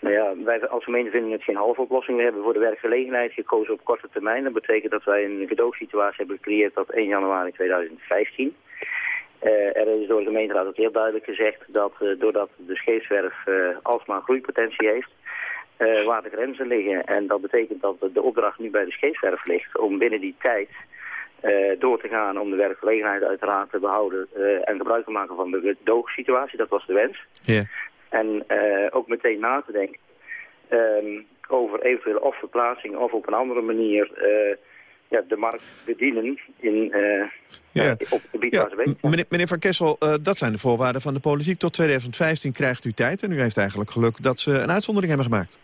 Nou ja, wij als gemeente vinden het geen halve oplossing. We hebben voor de werkgelegenheid gekozen op korte termijn. Dat betekent dat wij een gedoogsituatie hebben gecreëerd tot 1 januari 2015. Uh, er is door de gemeenteraad ook heel duidelijk gezegd dat uh, doordat de scheepswerf uh, alsmaar groeipotentie heeft, waar de grenzen liggen. En dat betekent dat de opdracht nu bij de scheepswerf ligt om binnen die tijd door te gaan om de werkgelegenheid uiteraard te behouden en gebruik te maken van de gedoogsituatie. Dat was de wens. Yeah. En ook meteen na te denken um, over eventueel of verplaatsing of op een andere manier ja, de markt bedienen in, uh, ja. op het gebied ja. waar ze weten. Meneer, meneer Van Kessel, uh, dat zijn de voorwaarden van de politiek. Tot 2015 krijgt u tijd en u heeft eigenlijk geluk dat ze een uitzondering hebben gemaakt.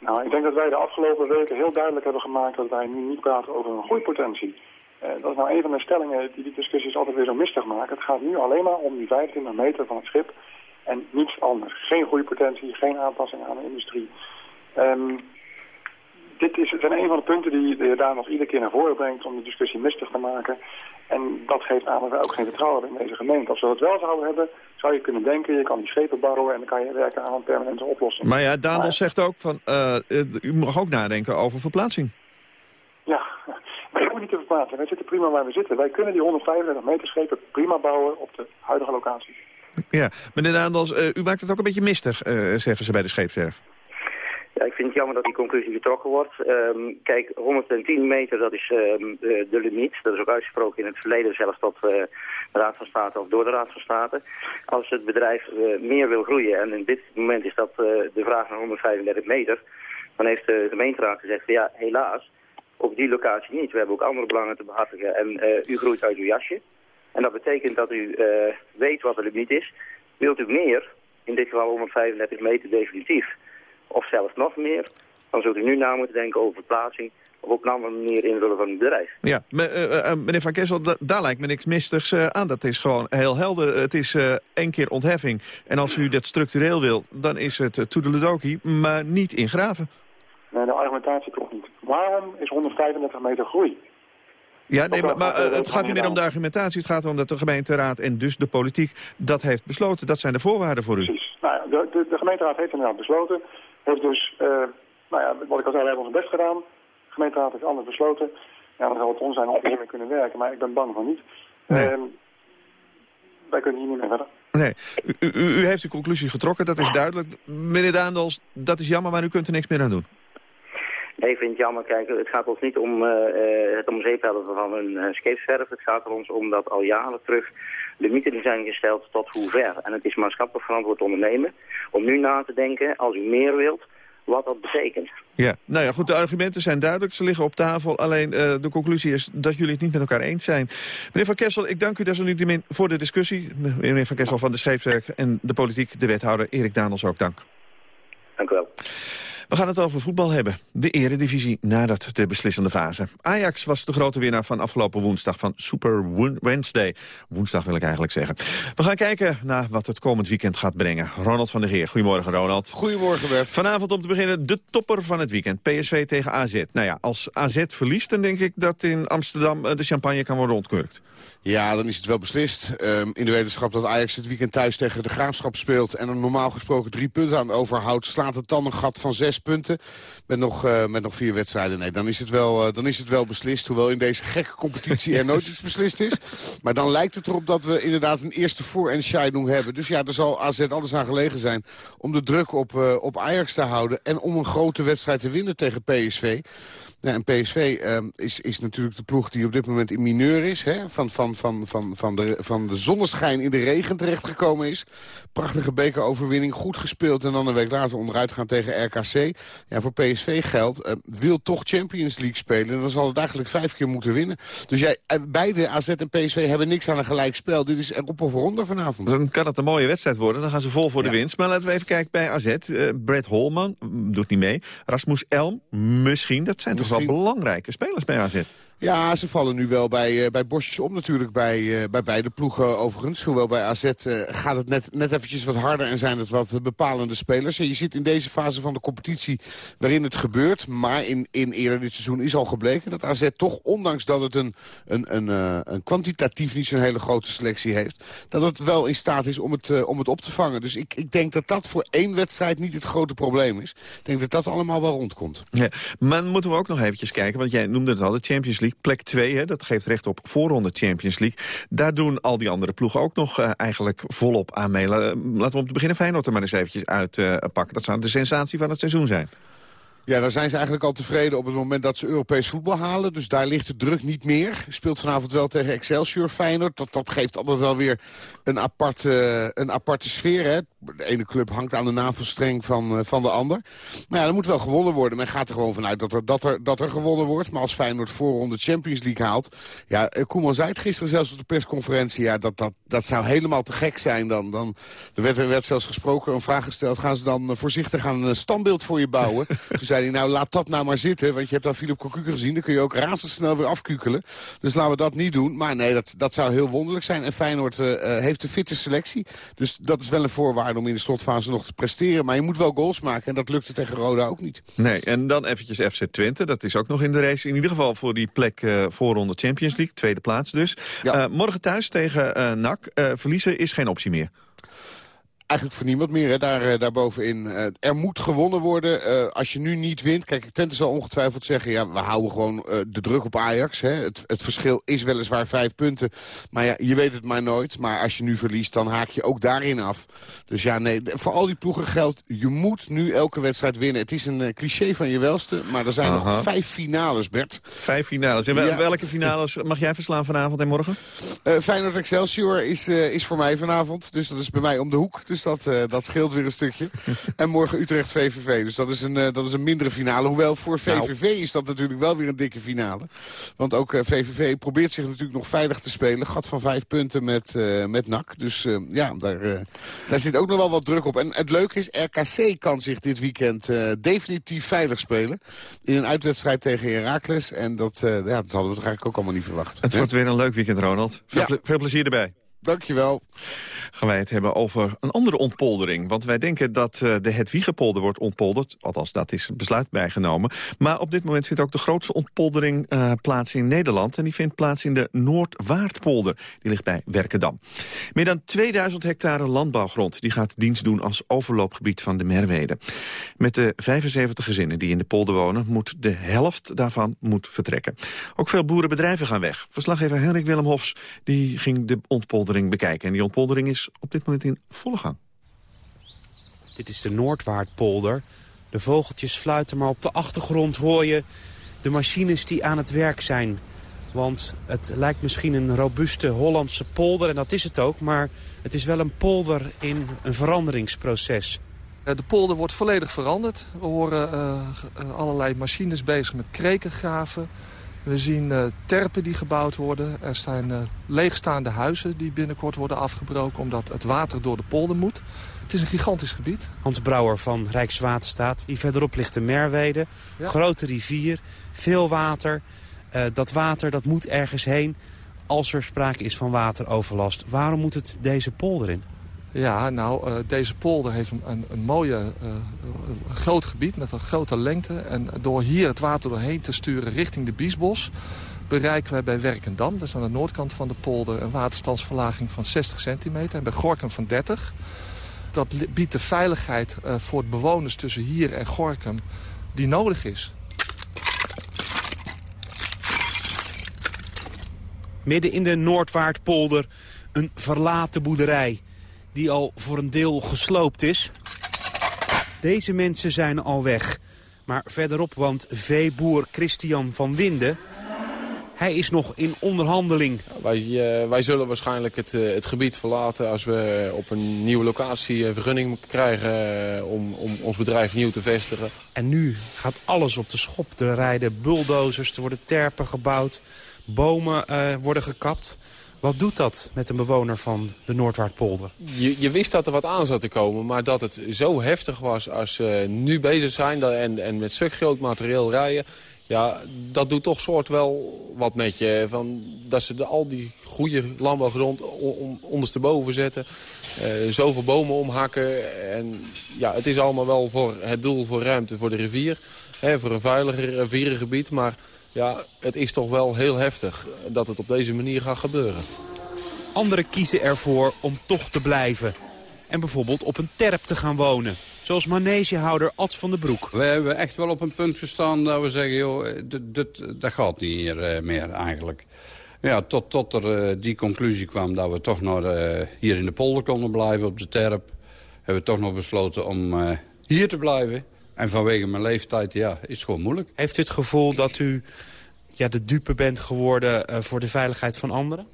Nou, ik denk dat wij de afgelopen weken heel duidelijk hebben gemaakt dat wij nu niet praten over een groeipotentie. Uh, dat is nou een van de stellingen die die discussies altijd weer zo mistig maken. Het gaat nu alleen maar om die 25 meter van het schip en niets anders. Geen groeipotentie, geen aanpassing aan de industrie. Um, dit is, zijn een van de punten die de daar nog iedere keer naar voren brengt om de discussie mistig te maken. En dat geeft aan dat wij ook geen vertrouwen hebben in deze gemeente. Als we dat wel zouden hebben, zou je kunnen denken, je kan die schepen bouwen en dan kan je werken aan een permanente oplossing. Maar ja, Daniel maar, zegt ook van, uh, u mag ook nadenken over verplaatsing. Ja, wij hoeven niet te verplaatsen. Wij zitten prima waar we zitten. Wij kunnen die 135 meter schepen prima bouwen op de huidige locatie. Ja, meneer Daandels, uh, u maakt het ook een beetje mistig, uh, zeggen ze bij de scheepswerf. Ja, ik vind het jammer dat die conclusie getrokken wordt. Um, kijk, 110 meter, dat is um, de, de, limiet. Dat is ook uitgesproken in het verleden, zelfs tot uh, de Raad van State of door de Raad van State. Als het bedrijf uh, meer wil groeien, en in dit moment is dat de vraag naar 135 meter, dan heeft de gemeenteraad gezegd, ja, helaas, op die locatie niet. We hebben ook andere belangen te behartigen en u groeit uit uw jasje. En dat betekent dat u weet wat de limiet is. Wilt u meer, in dit geval 135 meter definitief, of zelfs nog meer, dan zult u nu na moeten denken over verplaatsing of op een andere manier invullen van het bedrijf. Ja, uh, meneer Van Kessel, da daar lijkt me niks mistigs uh, aan. Dat is gewoon heel helder. Het is uh, één keer ontheffing. En als u dat structureel wil, dan is het uh, toedeledokie, maar niet ingraven. Nee, de argumentatie klopt niet. Waarom is 135 meter groei? Ja, nee, maar, maar uh, het gaat niet meer om de argumentatie. Het gaat erom dat de gemeenteraad en dus de politiek dat heeft besloten. Dat zijn de voorwaarden voor u. Precies. Nou, de, de, de gemeenteraad heeft inderdaad besloten. Heeft dus, uh, nou ja, wat ik al zei, we hebben ons best gedaan. De gemeenteraad heeft anders besloten. Ja, dan zal het ons zijn we hiermee kunnen werken. Maar ik ben bang van niet. Nee. Uh, wij kunnen hier niet meer verder. Nee, u, u, u, heeft uw conclusie getrokken, dat is duidelijk. Meneer Daandels, dat is jammer, maar u kunt er niks meer aan doen. Nee, ik vind het jammer. Kijk, het gaat ons niet om uh, het omzeephelpen van een uh. Het gaat er ons om dat al jaren terug limieten zijn gesteld tot hoe ver. En het is maatschappelijk verantwoord ondernemen om nu na te denken, als u meer wilt, wat dat betekent. Ja, nou ja, goed, de argumenten zijn duidelijk. Ze liggen op tafel. Alleen uh, de conclusie is dat jullie het niet met elkaar eens zijn. Meneer Van Kessel, ik dank u desalniettemin voor de discussie. Meneer Van Kessel van de Scheepswerk en de politiek, de wethouder Erik Danels ook dank. Dank u wel. We gaan het over voetbal hebben. De eredivisie nadat de beslissende fase. Ajax was de grote winnaar van afgelopen woensdag van Super Wednesday. Woensdag wil ik eigenlijk zeggen. We gaan kijken naar wat het komend weekend gaat brengen. Ronald van der Geer, goedemorgen Ronald. Goedemorgen Bert. Vanavond om te beginnen de topper van het weekend. PSV tegen AZ. Nou ja, als AZ verliest dan denk ik dat in Amsterdam de champagne kan worden ontkurkt. Ja, dan is het wel beslist. Um, in de wetenschap dat Ajax het weekend thuis tegen de Graafschap speelt... en er normaal gesproken drie punten aan overhoudt... slaat het dan een gat van zes punten met nog, uh, met nog vier wedstrijden. Nee, dan is, het wel, uh, dan is het wel beslist. Hoewel in deze gekke competitie er nooit iets beslist is. Maar dan lijkt het erop dat we inderdaad een eerste voor- en scheiding hebben. Dus ja, er zal AZ alles aan gelegen zijn om de druk op, uh, op Ajax te houden... en om een grote wedstrijd te winnen tegen PSV. Ja, en PSV uh, is, is natuurlijk de ploeg die op dit moment in mineur is. Hè? Van, van, van, van, van, de, van de zonneschijn in de regen terechtgekomen is. Prachtige bekeroverwinning, goed gespeeld. En dan een week later onderuit gaan tegen RKC. Ja, voor PSV geldt, uh, wil toch Champions League spelen. En dan zal het eigenlijk vijf keer moeten winnen. Dus jij, uh, beide AZ en PSV hebben niks aan een gelijk spel. Dit is erop of eronder vanavond. Dan kan het een mooie wedstrijd worden. Dan gaan ze vol voor ja. de winst. Maar laten we even kijken bij AZ. Uh, Brett Holman doet niet mee. Rasmus Elm, misschien. Dat zijn toch wel belangrijke spelers bij AZ. Ja, ze vallen nu wel bij, uh, bij bosjes om natuurlijk bij, uh, bij beide ploegen overigens. Hoewel bij AZ gaat het net, net eventjes wat harder en zijn het wat bepalende spelers. En je zit in deze fase van de competitie waarin het gebeurt. Maar in, in eerder dit seizoen is al gebleken dat AZ toch, ondanks dat het een, een, een, een kwantitatief niet zo'n hele grote selectie heeft... dat het wel in staat is om het, om het op te vangen. Dus ik, ik denk dat dat voor één wedstrijd niet het grote probleem is. Ik denk dat dat allemaal wel rondkomt. Ja, maar moeten we ook nog eventjes kijken, want jij noemde het al, de Champions League plek 2, hè, dat geeft recht op voorronde Champions League. Daar doen al die andere ploegen ook nog uh, eigenlijk volop aan mee. Laten we om te beginnen Feyenoord er maar eens eventjes uitpakken. Uh, dat zou de sensatie van het seizoen zijn. Ja, daar zijn ze eigenlijk al tevreden op het moment dat ze Europees voetbal halen. Dus daar ligt de druk niet meer. Speelt vanavond wel tegen Excelsior Feyenoord. Dat, dat geeft altijd wel weer een aparte, een aparte sfeer. Hè? De ene club hangt aan de navelstreng van, uh, van de ander. Maar ja, er moet wel gewonnen worden. Men gaat er gewoon vanuit dat er, dat er, dat er gewonnen wordt. Maar als Feyenoord voorronde Champions League haalt... Ja, Koeman zei het gisteren zelfs op de persconferentie... Ja, dat, dat, dat zou helemaal te gek zijn. Dan, dan, er, werd, er werd zelfs gesproken, een vraag gesteld... gaan ze dan voorzichtig aan een standbeeld voor je bouwen? Toen zei hij, nou laat dat nou maar zitten. Want je hebt dan Philip Cocu gezien. Dan kun je ook razendsnel weer afkukelen. Dus laten we dat niet doen. Maar nee, dat, dat zou heel wonderlijk zijn. En Feyenoord uh, heeft een fitte selectie. Dus dat is wel een voorwaarde om in de slotfase nog te presteren. Maar je moet wel goals maken. En dat lukte tegen Roda ook niet. Nee, en dan eventjes FC Twente. Dat is ook nog in de race. In ieder geval voor die plek uh, voorronde Champions League. Tweede plaats dus. Ja. morgen thuis tegen NAC. verliezen is geen optie meer eigenlijk voor niemand meer, hè, daar, uh, daarbovenin. Uh, er moet gewonnen worden. Uh, als je nu niet wint... Kijk, Twente zal ongetwijfeld zeggen... ja, we houden gewoon de druk op Ajax. Hè. Het, het verschil is weliswaar vijf punten. Maar ja, je weet het maar nooit. Maar als je nu verliest, dan haak je ook daarin af. Dus ja, nee, voor al die ploegen geldt... je moet nu elke wedstrijd winnen. Het is een cliché van je welste, maar er zijn Aha. nog vijf finales, Bert. Vijf finales. En ja. welke finales mag jij verslaan vanavond en morgen? Feyenoord Excelsior is, is voor mij vanavond. Dus dat is bij mij om de hoek. Dus dat, uh, dat scheelt weer een stukje. en morgen Utrecht VVV. Dus dat is, een, uh, dat is een mindere finale. Hoewel voor VVV nou. is dat natuurlijk wel weer een dikke finale. Want ook VVV probeert zich natuurlijk nog veilig te spelen. Gat van vijf punten met, met NAC. Dus ja, daar, daar zit ook nog wel wat druk op. En het leuke is, RKC kan zich dit weekend definitief veilig spelen. In een uitwedstrijd tegen Heracles. En dat, ja, dat hadden we toch eigenlijk ook allemaal niet verwacht. Het wordt weer een leuk weekend, Ronald. Veel, ja. veel plezier erbij. Dankjewel gaan wij het hebben over een andere ontpoldering. Want wij denken dat uh, de Hedwiegepolder wordt ontpolderd. Althans, dat is besluit bijgenomen. Maar op dit moment vindt ook de grootste ontpoldering uh, plaats in Nederland. En die vindt plaats in de Noordwaardpolder. Die ligt bij Werkendam. Meer dan 2000 hectare landbouwgrond die gaat dienst doen als overloopgebied van de Merwede. Met de 75 gezinnen die in de polder wonen... moet de helft daarvan moet vertrekken. Ook veel boerenbedrijven gaan weg. Verslaggever Henrik Willem Hofs die ging de ontpoldering bekijken. En die ontpoldering is op dit moment in volle gang. Dit is de Noordwaardpolder. De vogeltjes fluiten, maar op de achtergrond hoor je de machines die aan het werk zijn. Want het lijkt misschien een robuuste Hollandse polder, en dat is het ook. Maar het is wel een polder in een veranderingsproces. De polder wordt volledig veranderd. We horen uh, allerlei machines bezig met kreken graven. We zien uh, terpen die gebouwd worden. Er zijn uh, leegstaande huizen die binnenkort worden afgebroken... omdat het water door de polder moet. Het is een gigantisch gebied. Hans Brouwer van Rijkswaterstaat. Hier verderop ligt de Merwede. Ja. Grote rivier, veel water. Uh, dat water dat moet ergens heen als er sprake is van wateroverlast. Waarom moet het deze polder in? Ja, nou, uh, deze polder heeft een, een, mooie, uh, een groot gebied met een grote lengte. En door hier het water doorheen te sturen richting de Biesbos... bereiken wij bij Werkendam, is aan de noordkant van de polder... een waterstandsverlaging van 60 centimeter en bij Gorkum van 30. Dat biedt de veiligheid uh, voor de bewoners tussen hier en Gorkum die nodig is. Midden in de Noordwaardpolder een verlaten boerderij die al voor een deel gesloopt is. Deze mensen zijn al weg. Maar verderop woont veeboer Christian van Winden. Hij is nog in onderhandeling. Wij, uh, wij zullen waarschijnlijk het, uh, het, gebied verlaten als we op een nieuwe locatie uh, vergunning krijgen om, om, ons bedrijf nieuw te vestigen. En nu gaat alles op de schop. Er rijden bulldozers, er worden terpen gebouwd, bomen worden gekapt. Wat doet dat met een bewoner van de Noordwaardpolder? Je, je wist dat er wat aan zou te komen, maar dat het zo heftig was als ze nu bezig zijn en, en met zulk groot materieel rijden... Ja, dat doet toch soort wel wat met je. Van, dat ze de, al die goede landbouwgrond ondersteboven zetten. Uh, zoveel bomen omhakken. En ja, het is allemaal wel voor het doel voor ruimte voor de rivier. Hè, voor een veiliger rivierengebied. Maar ja, het is toch wel heel heftig dat het op deze manier gaat gebeuren. Anderen kiezen ervoor om toch te blijven. En bijvoorbeeld op een terp te gaan wonen. Zoals manegehouder Ad van den Broek. We hebben echt wel op een punt gestaan dat we zeggen... joh, dit, dat gaat niet hier eh, meer eigenlijk. Ja, tot, tot er uh, die conclusie kwam dat we toch nog uh, hier in de polder konden blijven op de terp. Hebben we toch nog besloten om hier te blijven. En vanwege mijn leeftijd, ja, is het gewoon moeilijk. Heeft u het gevoel dat u ja, de dupe bent geworden voor de veiligheid van anderen?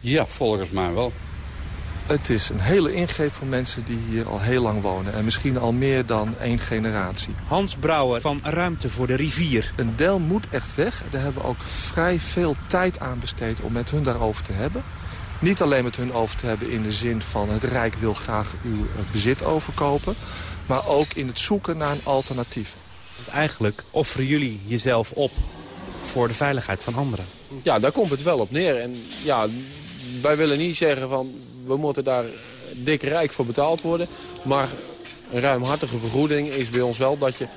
Ja, volgens mij wel. Het is een hele ingreep voor mensen die hier al heel lang wonen. En misschien al meer dan één generatie. Hans Brouwer van Ruimte voor de Rivier. Een deel moet echt weg. Daar hebben we ook vrij veel tijd aan besteed om met hun daarover te hebben. Niet alleen met hun over te hebben in de zin van... het Rijk wil graag uw eh, bezit overkopen. Maar ook in het zoeken naar een alternatief. Want eigenlijk offeren jullie jezelf op voor de veiligheid van anderen. Ja, daar komt het wel op neer. En ja, wij willen niet zeggen van we moeten daar dik rijk voor betaald worden. Maar een ruimhartige vergoeding is bij ons wel dat je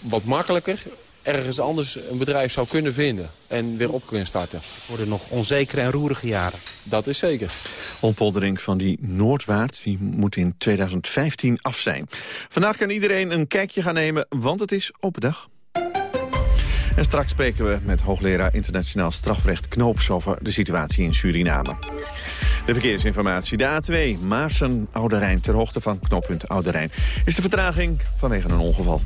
wat makkelijker ergens anders een bedrijf zou kunnen vinden en weer op kunnen starten. Het worden nog onzekere en roerige jaren. Dat is zeker. Ontpoldering van die Noordwaard die moet in 2015 af zijn. Vandaag kan iedereen een kijkje gaan nemen, want het is open dag. En straks spreken we met hoogleraar internationaal strafrecht Knoops over de situatie in Suriname. De verkeersinformatie. De A2 Maarsen-Oude Rijn ter hoogte van knooppunt Oude Rijn. Is de vertraging vanwege een ongeval.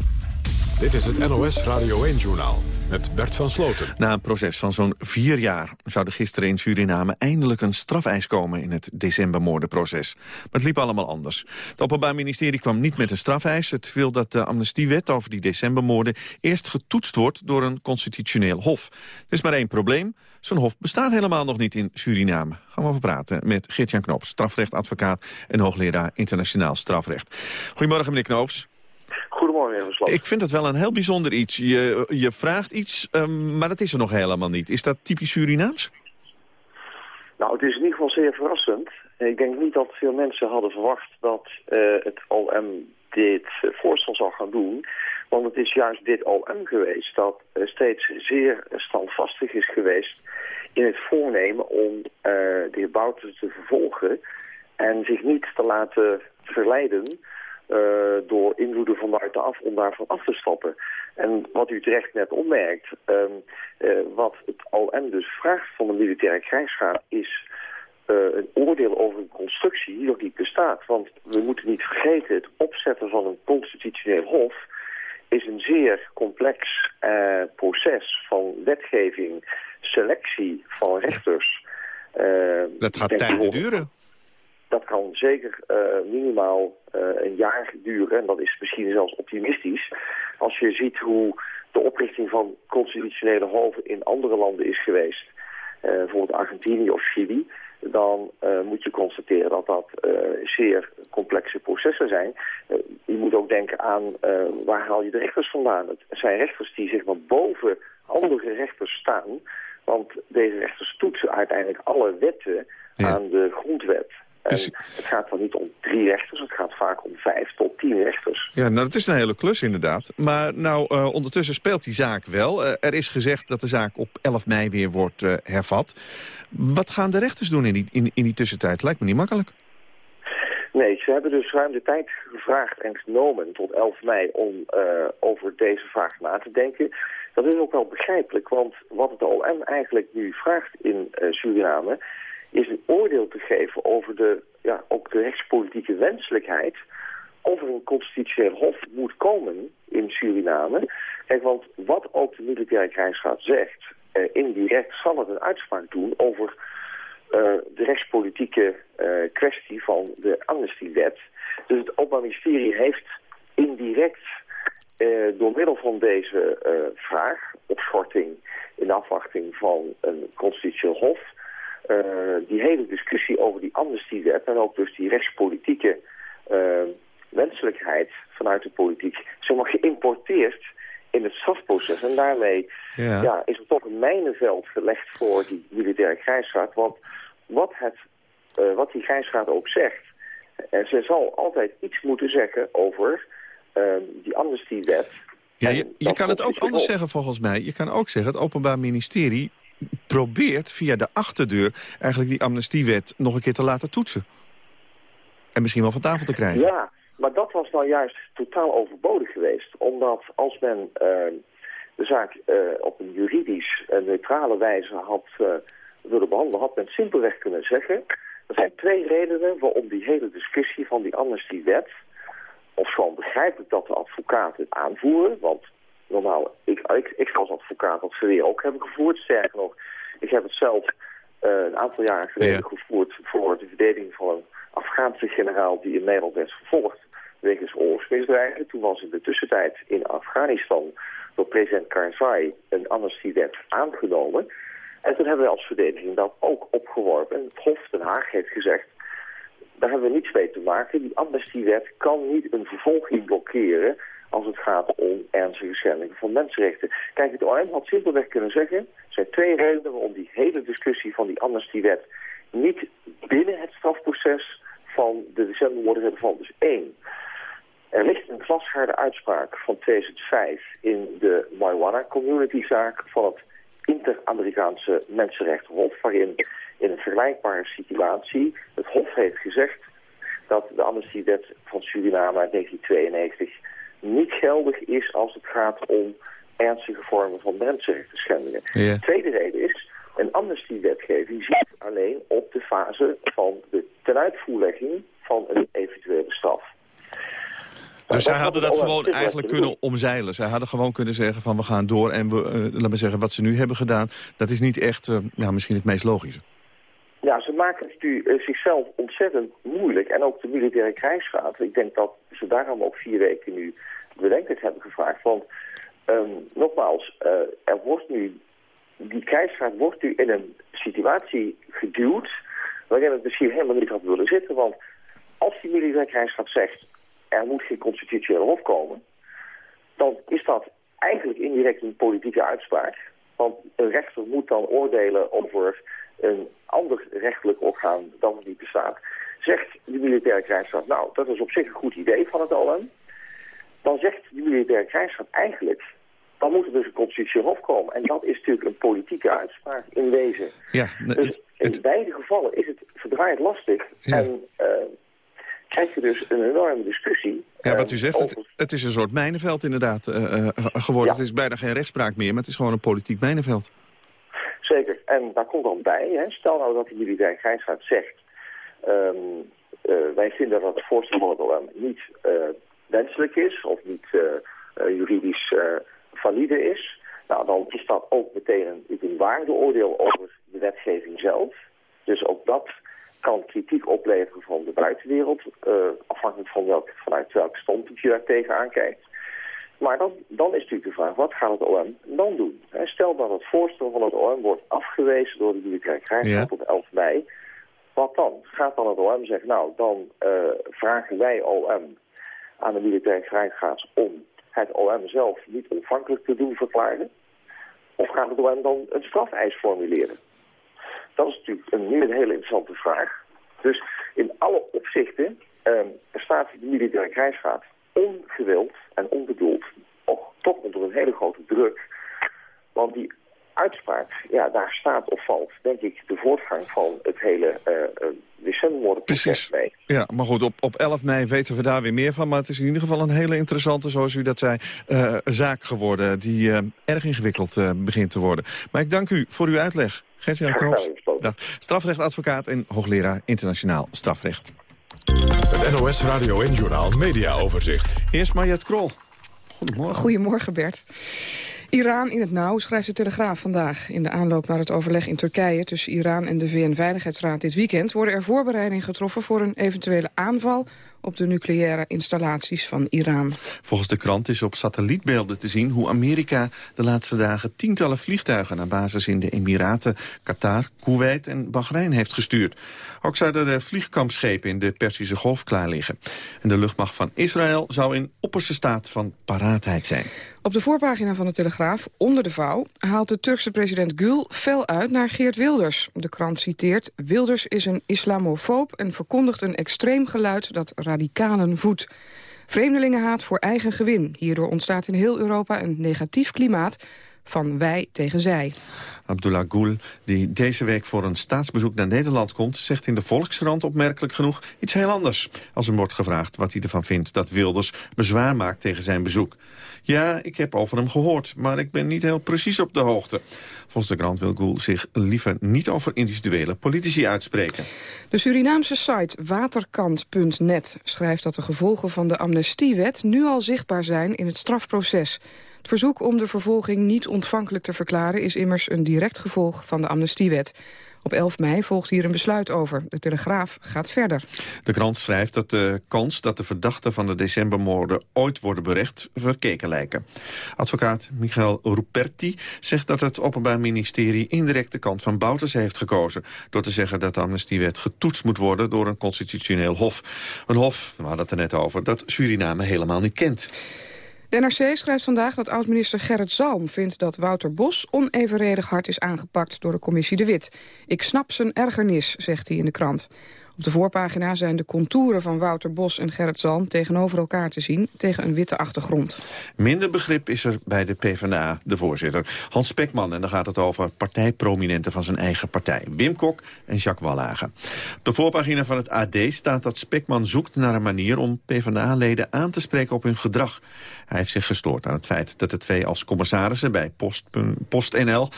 Dit is het NOS Radio 1-journaal met Bert van Sloten. Na een proces van zo'n vier jaar zou er gisteren in Suriname eindelijk een strafeis komen in het decembermoordenproces. Maar het liep allemaal anders. Het Openbaar Ministerie kwam niet met een strafeis. Het wil dat de amnestiewet over die decembermoorden eerst getoetst wordt door een constitutioneel hof. Er is maar één probleem. Zo'n hof bestaat helemaal nog niet in Suriname. Gaan we over praten met Geert-Jan strafrechtadvocaat en hoogleraar internationaal strafrecht. Goedemorgen meneer Knoops. Goedemorgen, Ik vind dat wel een heel bijzonder iets. Je, je vraagt iets, um, maar dat is er nog helemaal niet. Is dat typisch Surinaams? Nou, het is in ieder geval zeer verrassend. Ik denk niet dat veel mensen hadden verwacht dat uh, het OM dit voorstel zou gaan doen. Want het is juist dit OM geweest dat uh, steeds zeer standvastig is geweest in het voornemen om uh, de heer Bouten te vervolgen en zich niet te laten verleiden door invloeden van buitenaf om daarvan af te stappen. En wat u terecht net opmerkt, um, uh, wat het OM dus vraagt van de militaire krijgsraad is uh, een oordeel over een constructie die nog niet bestaat. Want we moeten niet vergeten, het opzetten van een constitutioneel hof is een zeer complex proces van wetgeving, selectie van rechters. dat gaat tijden duren. Dat kan zeker uh, minimaal uh, een jaar duren. En dat is misschien zelfs optimistisch. Als je ziet hoe de oprichting van constitutionele hoven in andere landen is geweest. Uh, bijvoorbeeld Argentinië of Chili. Dan moet je constateren dat dat zeer complexe processen zijn. je moet ook denken aan waar haal je de rechters vandaan. Het zijn rechters die zeg maar boven andere rechters staan. Want deze rechters toetsen uiteindelijk alle wetten aan de grondwet. Dus... het gaat dan niet om drie rechters, het gaat vaak om vijf tot tien rechters. Ja, nou dat is een hele klus inderdaad. Maar nou, uh, ondertussen speelt die zaak wel. Uh, er is gezegd dat de zaak op 11 mei weer wordt uh, hervat. Wat gaan de rechters doen in die, in, in die tussentijd? Lijkt me niet makkelijk. Nee, ze hebben dus ruim de tijd gevraagd en genomen tot 11 mei om over deze vraag na te denken. Dat is ook wel begrijpelijk, want wat het OM eigenlijk nu vraagt in Suriname is een oordeel te geven over de, ja, ook de rechtspolitieke wenselijkheid of er een constitutioneel hof moet komen in Suriname. Kijk, want wat ook de militaire krijgsraad zegt, eh, indirect zal het een uitspraak doen over uh, de rechtspolitieke uh, kwestie van de amnestiewet. Dus het Openbaar Ministerie heeft indirect uh, door middel van deze vraag, opschorting in afwachting van een constitutioneel hof, die hele discussie over die amnestiewet en ook dus die rechtspolitieke uh, wenselijkheid vanuit de politiek zomaar geïmporteerd in het strafproces. En daarmee Ja. ja. is er toch een mijnenveld gelegd voor die militaire krijgsraad. Want wat, het, eh, wat die krijgsraad ook zegt, en ze zal altijd iets moeten zeggen over eh, die amnestiewet. Ja, je, je kan het ook dus anders op. zeggen volgens mij. Je kan ook zeggen, het Openbaar Ministerie probeert via de achterdeur... eigenlijk die amnestiewet nog een keer te laten toetsen. En misschien wel van tafel te krijgen. Ja, maar dat was nou juist totaal overbodig geweest. Omdat als men eh, de zaak eh, op een juridisch en neutrale wijze had eh, willen behandelen... had men simpelweg kunnen zeggen... er zijn twee redenen waarom die hele discussie van die amnestiewet... of gewoon begrijp ik dat de advocaten het aanvoeren... want normaal, ik, ik, ik als advocaat dat verweer ook hebben gevoerd. Sterker nog, ik heb het zelf eh, een aantal jaren geleden Ja. gevoerd... voor de verdediging van een Afghaanse generaal die in Nederland werd vervolgd wegens oorlogsmisdrijven. Toen was in de tussentijd in Afghanistan door president Karzai een amnestiewet aangenomen. En toen hebben wij als verdediging dat ook opgeworpen. En het Hof Den Haag heeft gezegd, daar hebben we niets mee te maken. Die amnestiewet kan niet een vervolging blokkeren als het gaat om ernstige schendingen van mensenrechten. Kijk, het OM had simpelweg kunnen zeggen, er zijn twee redenen waarom die hele discussie van die amnestiewet niet binnen het strafproces van de decembermoorden van. Dus één, er ligt een glasharde uitspraak van 2005 in de marijuana community zaak van het Inter-Amerikaanse Mensenrechtenhof, waarin in een vergelijkbare situatie het Hof heeft gezegd dat de amnestiewet van Suriname uit 1992 niet geldig is als het gaat om ernstige vormen van mensenrechten. Ja. Tweede reden is, een amnestiewetgeving ziet alleen op de fase van de tenuitvoerlegging van een eventuele straf. Dus zij hadden had dat gewoon eigenlijk kunnen omzeilen. Zij hadden gewoon kunnen zeggen van we gaan door en we, eh, laat maar zeggen, wat ze nu hebben gedaan, dat is niet echt, eh, ja, misschien het meest logische. Ja, ze maken het nu eh, zichzelf ontzettend moeilijk. En ook de militaire krijgsraad. Ik denk dat ze daarom ook vier weken nu bedenkelijk hebben gevraagd. Want ehm, nogmaals, eh, er wordt nu, die krijgsraad wordt nu in een situatie geduwd waarin het misschien helemaal niet had willen zitten. Want als die militaire krijgsraad zegt, er moet geen constitutioneel hof komen, dan is dat eigenlijk indirect een politieke uitspraak. Want een rechter moet dan oordelen over een ander rechtelijk orgaan dan niet bestaat. Zegt de militaire krijgsraad, nou, dat is op zich een goed idee van het OM. Dan zegt de militaire krijgsraad eigenlijk, dan moet er dus een constitutioneel hof komen. En dat is natuurlijk een politieke uitspraak in wezen. Ja, Dus in beide gevallen is het verdraaid lastig. En eh, krijg je dus een enorme discussie. Ja, wat u eh, zegt, over- het, het is een soort mijnenveld inderdaad eh, geworden. Het is bijna geen rechtspraak meer, maar het is gewoon een politiek mijnenveld. Zeker. En daar komt dan bij, hè, stel nou dat de militaire krijgsraad zegt... ehm, eh, wij vinden dat het voorstel van het OM niet eh, wenselijk is of niet eh, juridisch valide is. Nou, dan is dat ook meteen een, waardeoordeel over de wetgeving zelf. Dus ook dat kan kritiek opleveren van de buitenwereld, afhankelijk van welk, vanuit welk standpunt je daar tegenaan kijkt. Maar dan, dan is natuurlijk de vraag, wat gaat het OM dan doen? Stel dat het voorstel van het OM wordt afgewezen door de militaire krijgsraad Ja. op 11 mei. Wat dan? Gaat dan het OM zeggen, nou, dan eh, vragen wij OM aan de militaire krijgsraad om het OM zelf niet ontvankelijk te doen verklaren? Of gaat het OM dan een strafeis formuleren? Dat is natuurlijk een, nu een hele interessante vraag. Dus in alle opzichten ehm, staat de militaire krijgsraad ongewild en onbedoeld toch, toch onder een hele grote druk. Want die uitspraak, ja, daar staat of valt, denk ik, de voortgang van het hele uh, decembermoordenproces mee. Ja, maar goed, op, op 11 mei weten we daar weer meer van. Maar het is in ieder geval een hele interessante, zoals u dat zei, uh, zaak geworden. Die uh, erg ingewikkeld uh, begint te worden. Maar ik dank u voor uw uitleg. Gert-Jan strafrechtadvocaat en hoogleraar internationaal strafrecht. Het NOS Radio en Journaal Media Overzicht. Eerst Mariette Krol. Goedemorgen. Goedemorgen Bert. Iran in het nauw, schrijft de Telegraaf vandaag. In de aanloop naar het overleg in Turkije tussen Iran en de VN-veiligheidsraad dit weekend... worden er voorbereidingen getroffen voor een eventuele aanval op de nucleaire installaties van Iran. Volgens de krant is op satellietbeelden te zien hoe Amerika de laatste dagen tientallen vliegtuigen naar basis in de Emiraten, Qatar, Kuwait en Bahrein heeft gestuurd. Ook zouden er vliegkampschepen in de Persische Golf klaar liggen. En de luchtmacht van Israël zou in opperste staat van paraatheid zijn. Op de voorpagina van de Telegraaf, onder de vouw... haalt de Turkse president Gül fel uit naar Geert Wilders. De krant citeert... Wilders is een islamofoob en verkondigt een extreem geluid... dat radicalen voedt. Vreemdelingenhaat voor eigen gewin. Hierdoor ontstaat in heel Europa een negatief klimaat van wij tegen zij. Abdullah Gül, die deze week voor een staatsbezoek naar Nederland komt... zegt in de Volkskrant opmerkelijk genoeg iets heel anders. Als hem wordt gevraagd wat hij ervan vindt dat Wilders bezwaar maakt tegen zijn bezoek. Ja, ik heb over hem gehoord, maar ik ben niet heel precies op de hoogte. Volgens de krant wil Gül zich liever niet over individuele politici uitspreken. De Surinaamse site waterkant.net schrijft dat de gevolgen van de amnestiewet... nu al zichtbaar zijn in het strafproces. Het verzoek om de vervolging niet ontvankelijk te verklaren... is immers een direct gevolg van de amnestiewet. Op 11 mei volgt hier een besluit over. De Telegraaf gaat verder. De krant schrijft dat de kans dat de verdachten van de decembermoorden ooit worden berecht verkeken lijken. Advocaat Michael Ruperti zegt dat het Openbaar Ministerie indirect de kant van Bouters heeft gekozen. Door te zeggen dat de amnestiewet getoetst moet worden door een constitutioneel hof. Een hof, we hadden het er net over, dat Suriname helemaal niet kent. De NRC schrijft vandaag dat oud-minister Gerrit Zalm vindt dat Wouter Bos onevenredig hard is aangepakt door de commissie De Wit. Ik snap zijn ergernis, zegt hij in de krant. Op de voorpagina zijn de contouren van Wouter Bos en Gerrit Zalm tegenover elkaar te zien, tegen een witte achtergrond. Minder begrip is er bij de PvdA, de voorzitter, Hans Spekman. En dan gaat het over partijprominenten van zijn eigen partij, Wim Kok en Jacques Wallagen. Op de voorpagina van het AD staat dat Spekman zoekt naar een manier om PvdA-leden aan te spreken op hun gedrag. Hij heeft zich gestoord aan het feit dat de twee als commissarissen bij Post, PostNL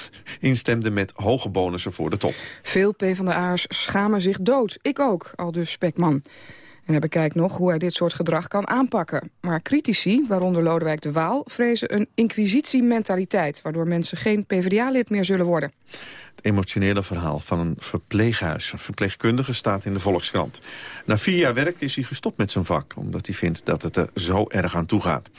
instemden met hoge bonussen voor de top. Veel PvdA'ers schamen zich dood. Ik ook, al dus Spekman. En hij bekijkt nog hoe hij dit soort gedrag kan aanpakken. Maar critici, waaronder Lodewijk de Waal, vrezen een inquisitiementaliteit... waardoor mensen geen PvdA-lid meer zullen worden. Het emotionele verhaal van een verpleeghuis. Een verpleegkundige staat in de Volkskrant. Na vier jaar werk is hij gestopt met zijn vak... omdat hij vindt dat het er zo erg aan toe gaat.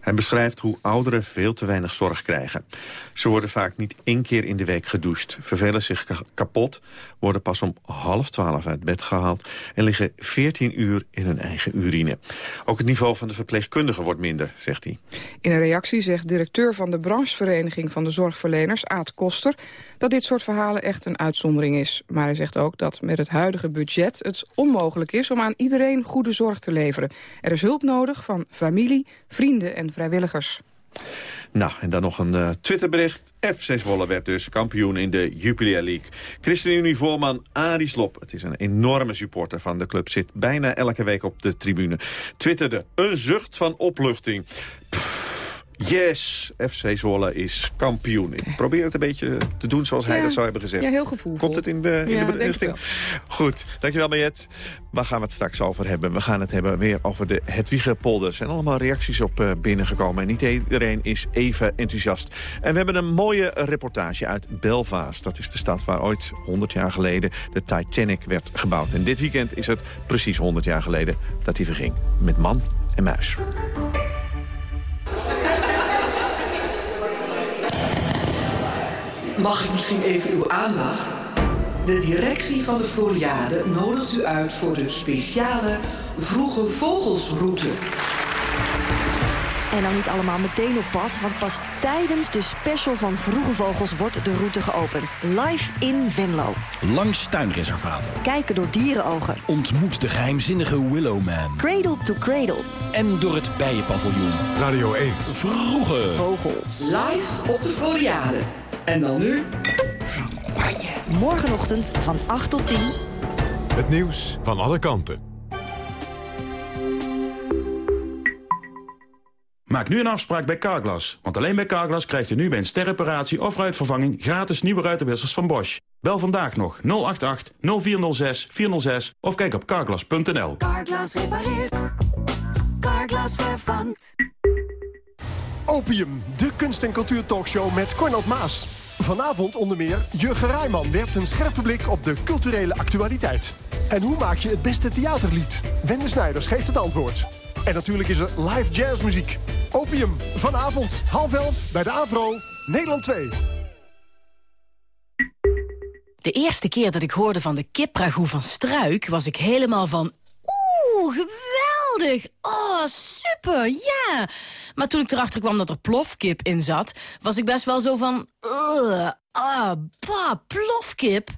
Hij beschrijft hoe ouderen veel te weinig zorg krijgen. Ze worden vaak niet één keer in de week gedoucht, vervelen zich kapot... worden pas om half twaalf uit bed gehaald... en liggen veertien uur in hun eigen urine. Ook het niveau van de verpleegkundigen wordt minder, zegt hij. In een reactie zegt directeur van de branchevereniging van de zorgverleners, Aad Koster... dat dit soort verhalen echt een uitzondering is. Maar hij zegt ook dat met het huidige budget het onmogelijk is... om aan iedereen goede zorg te leveren. Er is hulp nodig van familie, vrienden en vrijwilligers. Nou, en dan nog een uh, Twitterbericht. FC Zwolle werd dus kampioen in de Jupiler League. ChristenUnie-voorman Arie Slop, het is een enorme supporter van de club... zit bijna elke week op de tribune. Twitterde een zucht van opluchting. Yes, FC Zwolle is kampioen. Ik probeer het een beetje te doen zoals hij dat zou hebben gezegd. Ja, heel gevoel. Komt het in de, in ja, de richting? Goed, dankjewel Mariette. Waar gaan we het straks over hebben? We gaan het hebben weer over de Hedwige-polders. Er zijn allemaal reacties op uh, binnengekomen. En niet iedereen is even enthousiast. En we hebben een mooie reportage uit Belfast. Dat is de stad waar ooit 100 jaar geleden de Titanic werd gebouwd. En dit weekend is het precies 100 jaar geleden dat hij verging. Met man en muis. Mag ik misschien even uw aandacht? De directie van de Floriade nodigt u uit voor de speciale Vroege Vogelsroute. En dan niet allemaal meteen op pad, want pas tijdens de special van Vroege Vogels wordt de route geopend. Live in Venlo. Langs tuinreservaten. Kijken door dierenogen. Ontmoet de geheimzinnige Willowman. Cradle to cradle. En door het bijenpaviljoen. Radio 1. Vroege Vogels. Live op de Floriade. En dan nu... Champagne. Morgenochtend van 8 tot 10. Het nieuws van alle kanten. Maak nu een afspraak bij Carglass. Want alleen bij Carglass krijgt u nu bij een sterreparatie of ruitvervanging... gratis nieuwe ruitenwissers van Bosch. Bel vandaag nog 088 0406 406 of kijk op carglass.nl. Carglass repareert. Carglass vervangt. Opium, de kunst- en cultuurtalkshow met Cornald Maas. Vanavond onder meer Jurgen Rijman werpt een scherpe blik op de culturele actualiteit. En hoe maak je het beste theaterlied? Wende Snijders geeft het antwoord. En natuurlijk is er live jazzmuziek. Opium, vanavond, half elf, bij de AVRO, Nederland 2. De eerste keer dat ik hoorde van de kipragoe van Struik... was ik helemaal van... Oeh, geweldig! Oh, super, ja. Maar toen ik erachter kwam dat er plofkip in zat... was ik best wel zo van... Ah, bah, plofkip.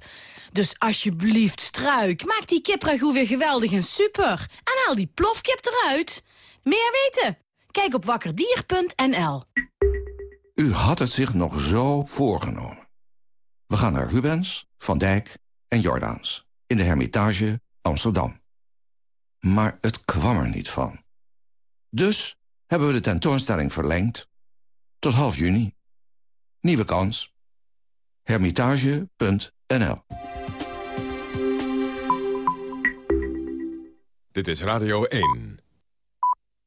Dus alsjeblieft, struik, maak die kipragoe weer geweldig en super. En haal die plofkip eruit. Meer weten? Kijk op wakkerdier.nl. U had het zich nog zo voorgenomen. We gaan naar Rubens, Van Dijk en Jordaans in de Hermitage Amsterdam. Maar het kwam er niet van. Dus hebben we de tentoonstelling verlengd tot half juni. Nieuwe kans. Hermitage.nl Dit is Radio 1.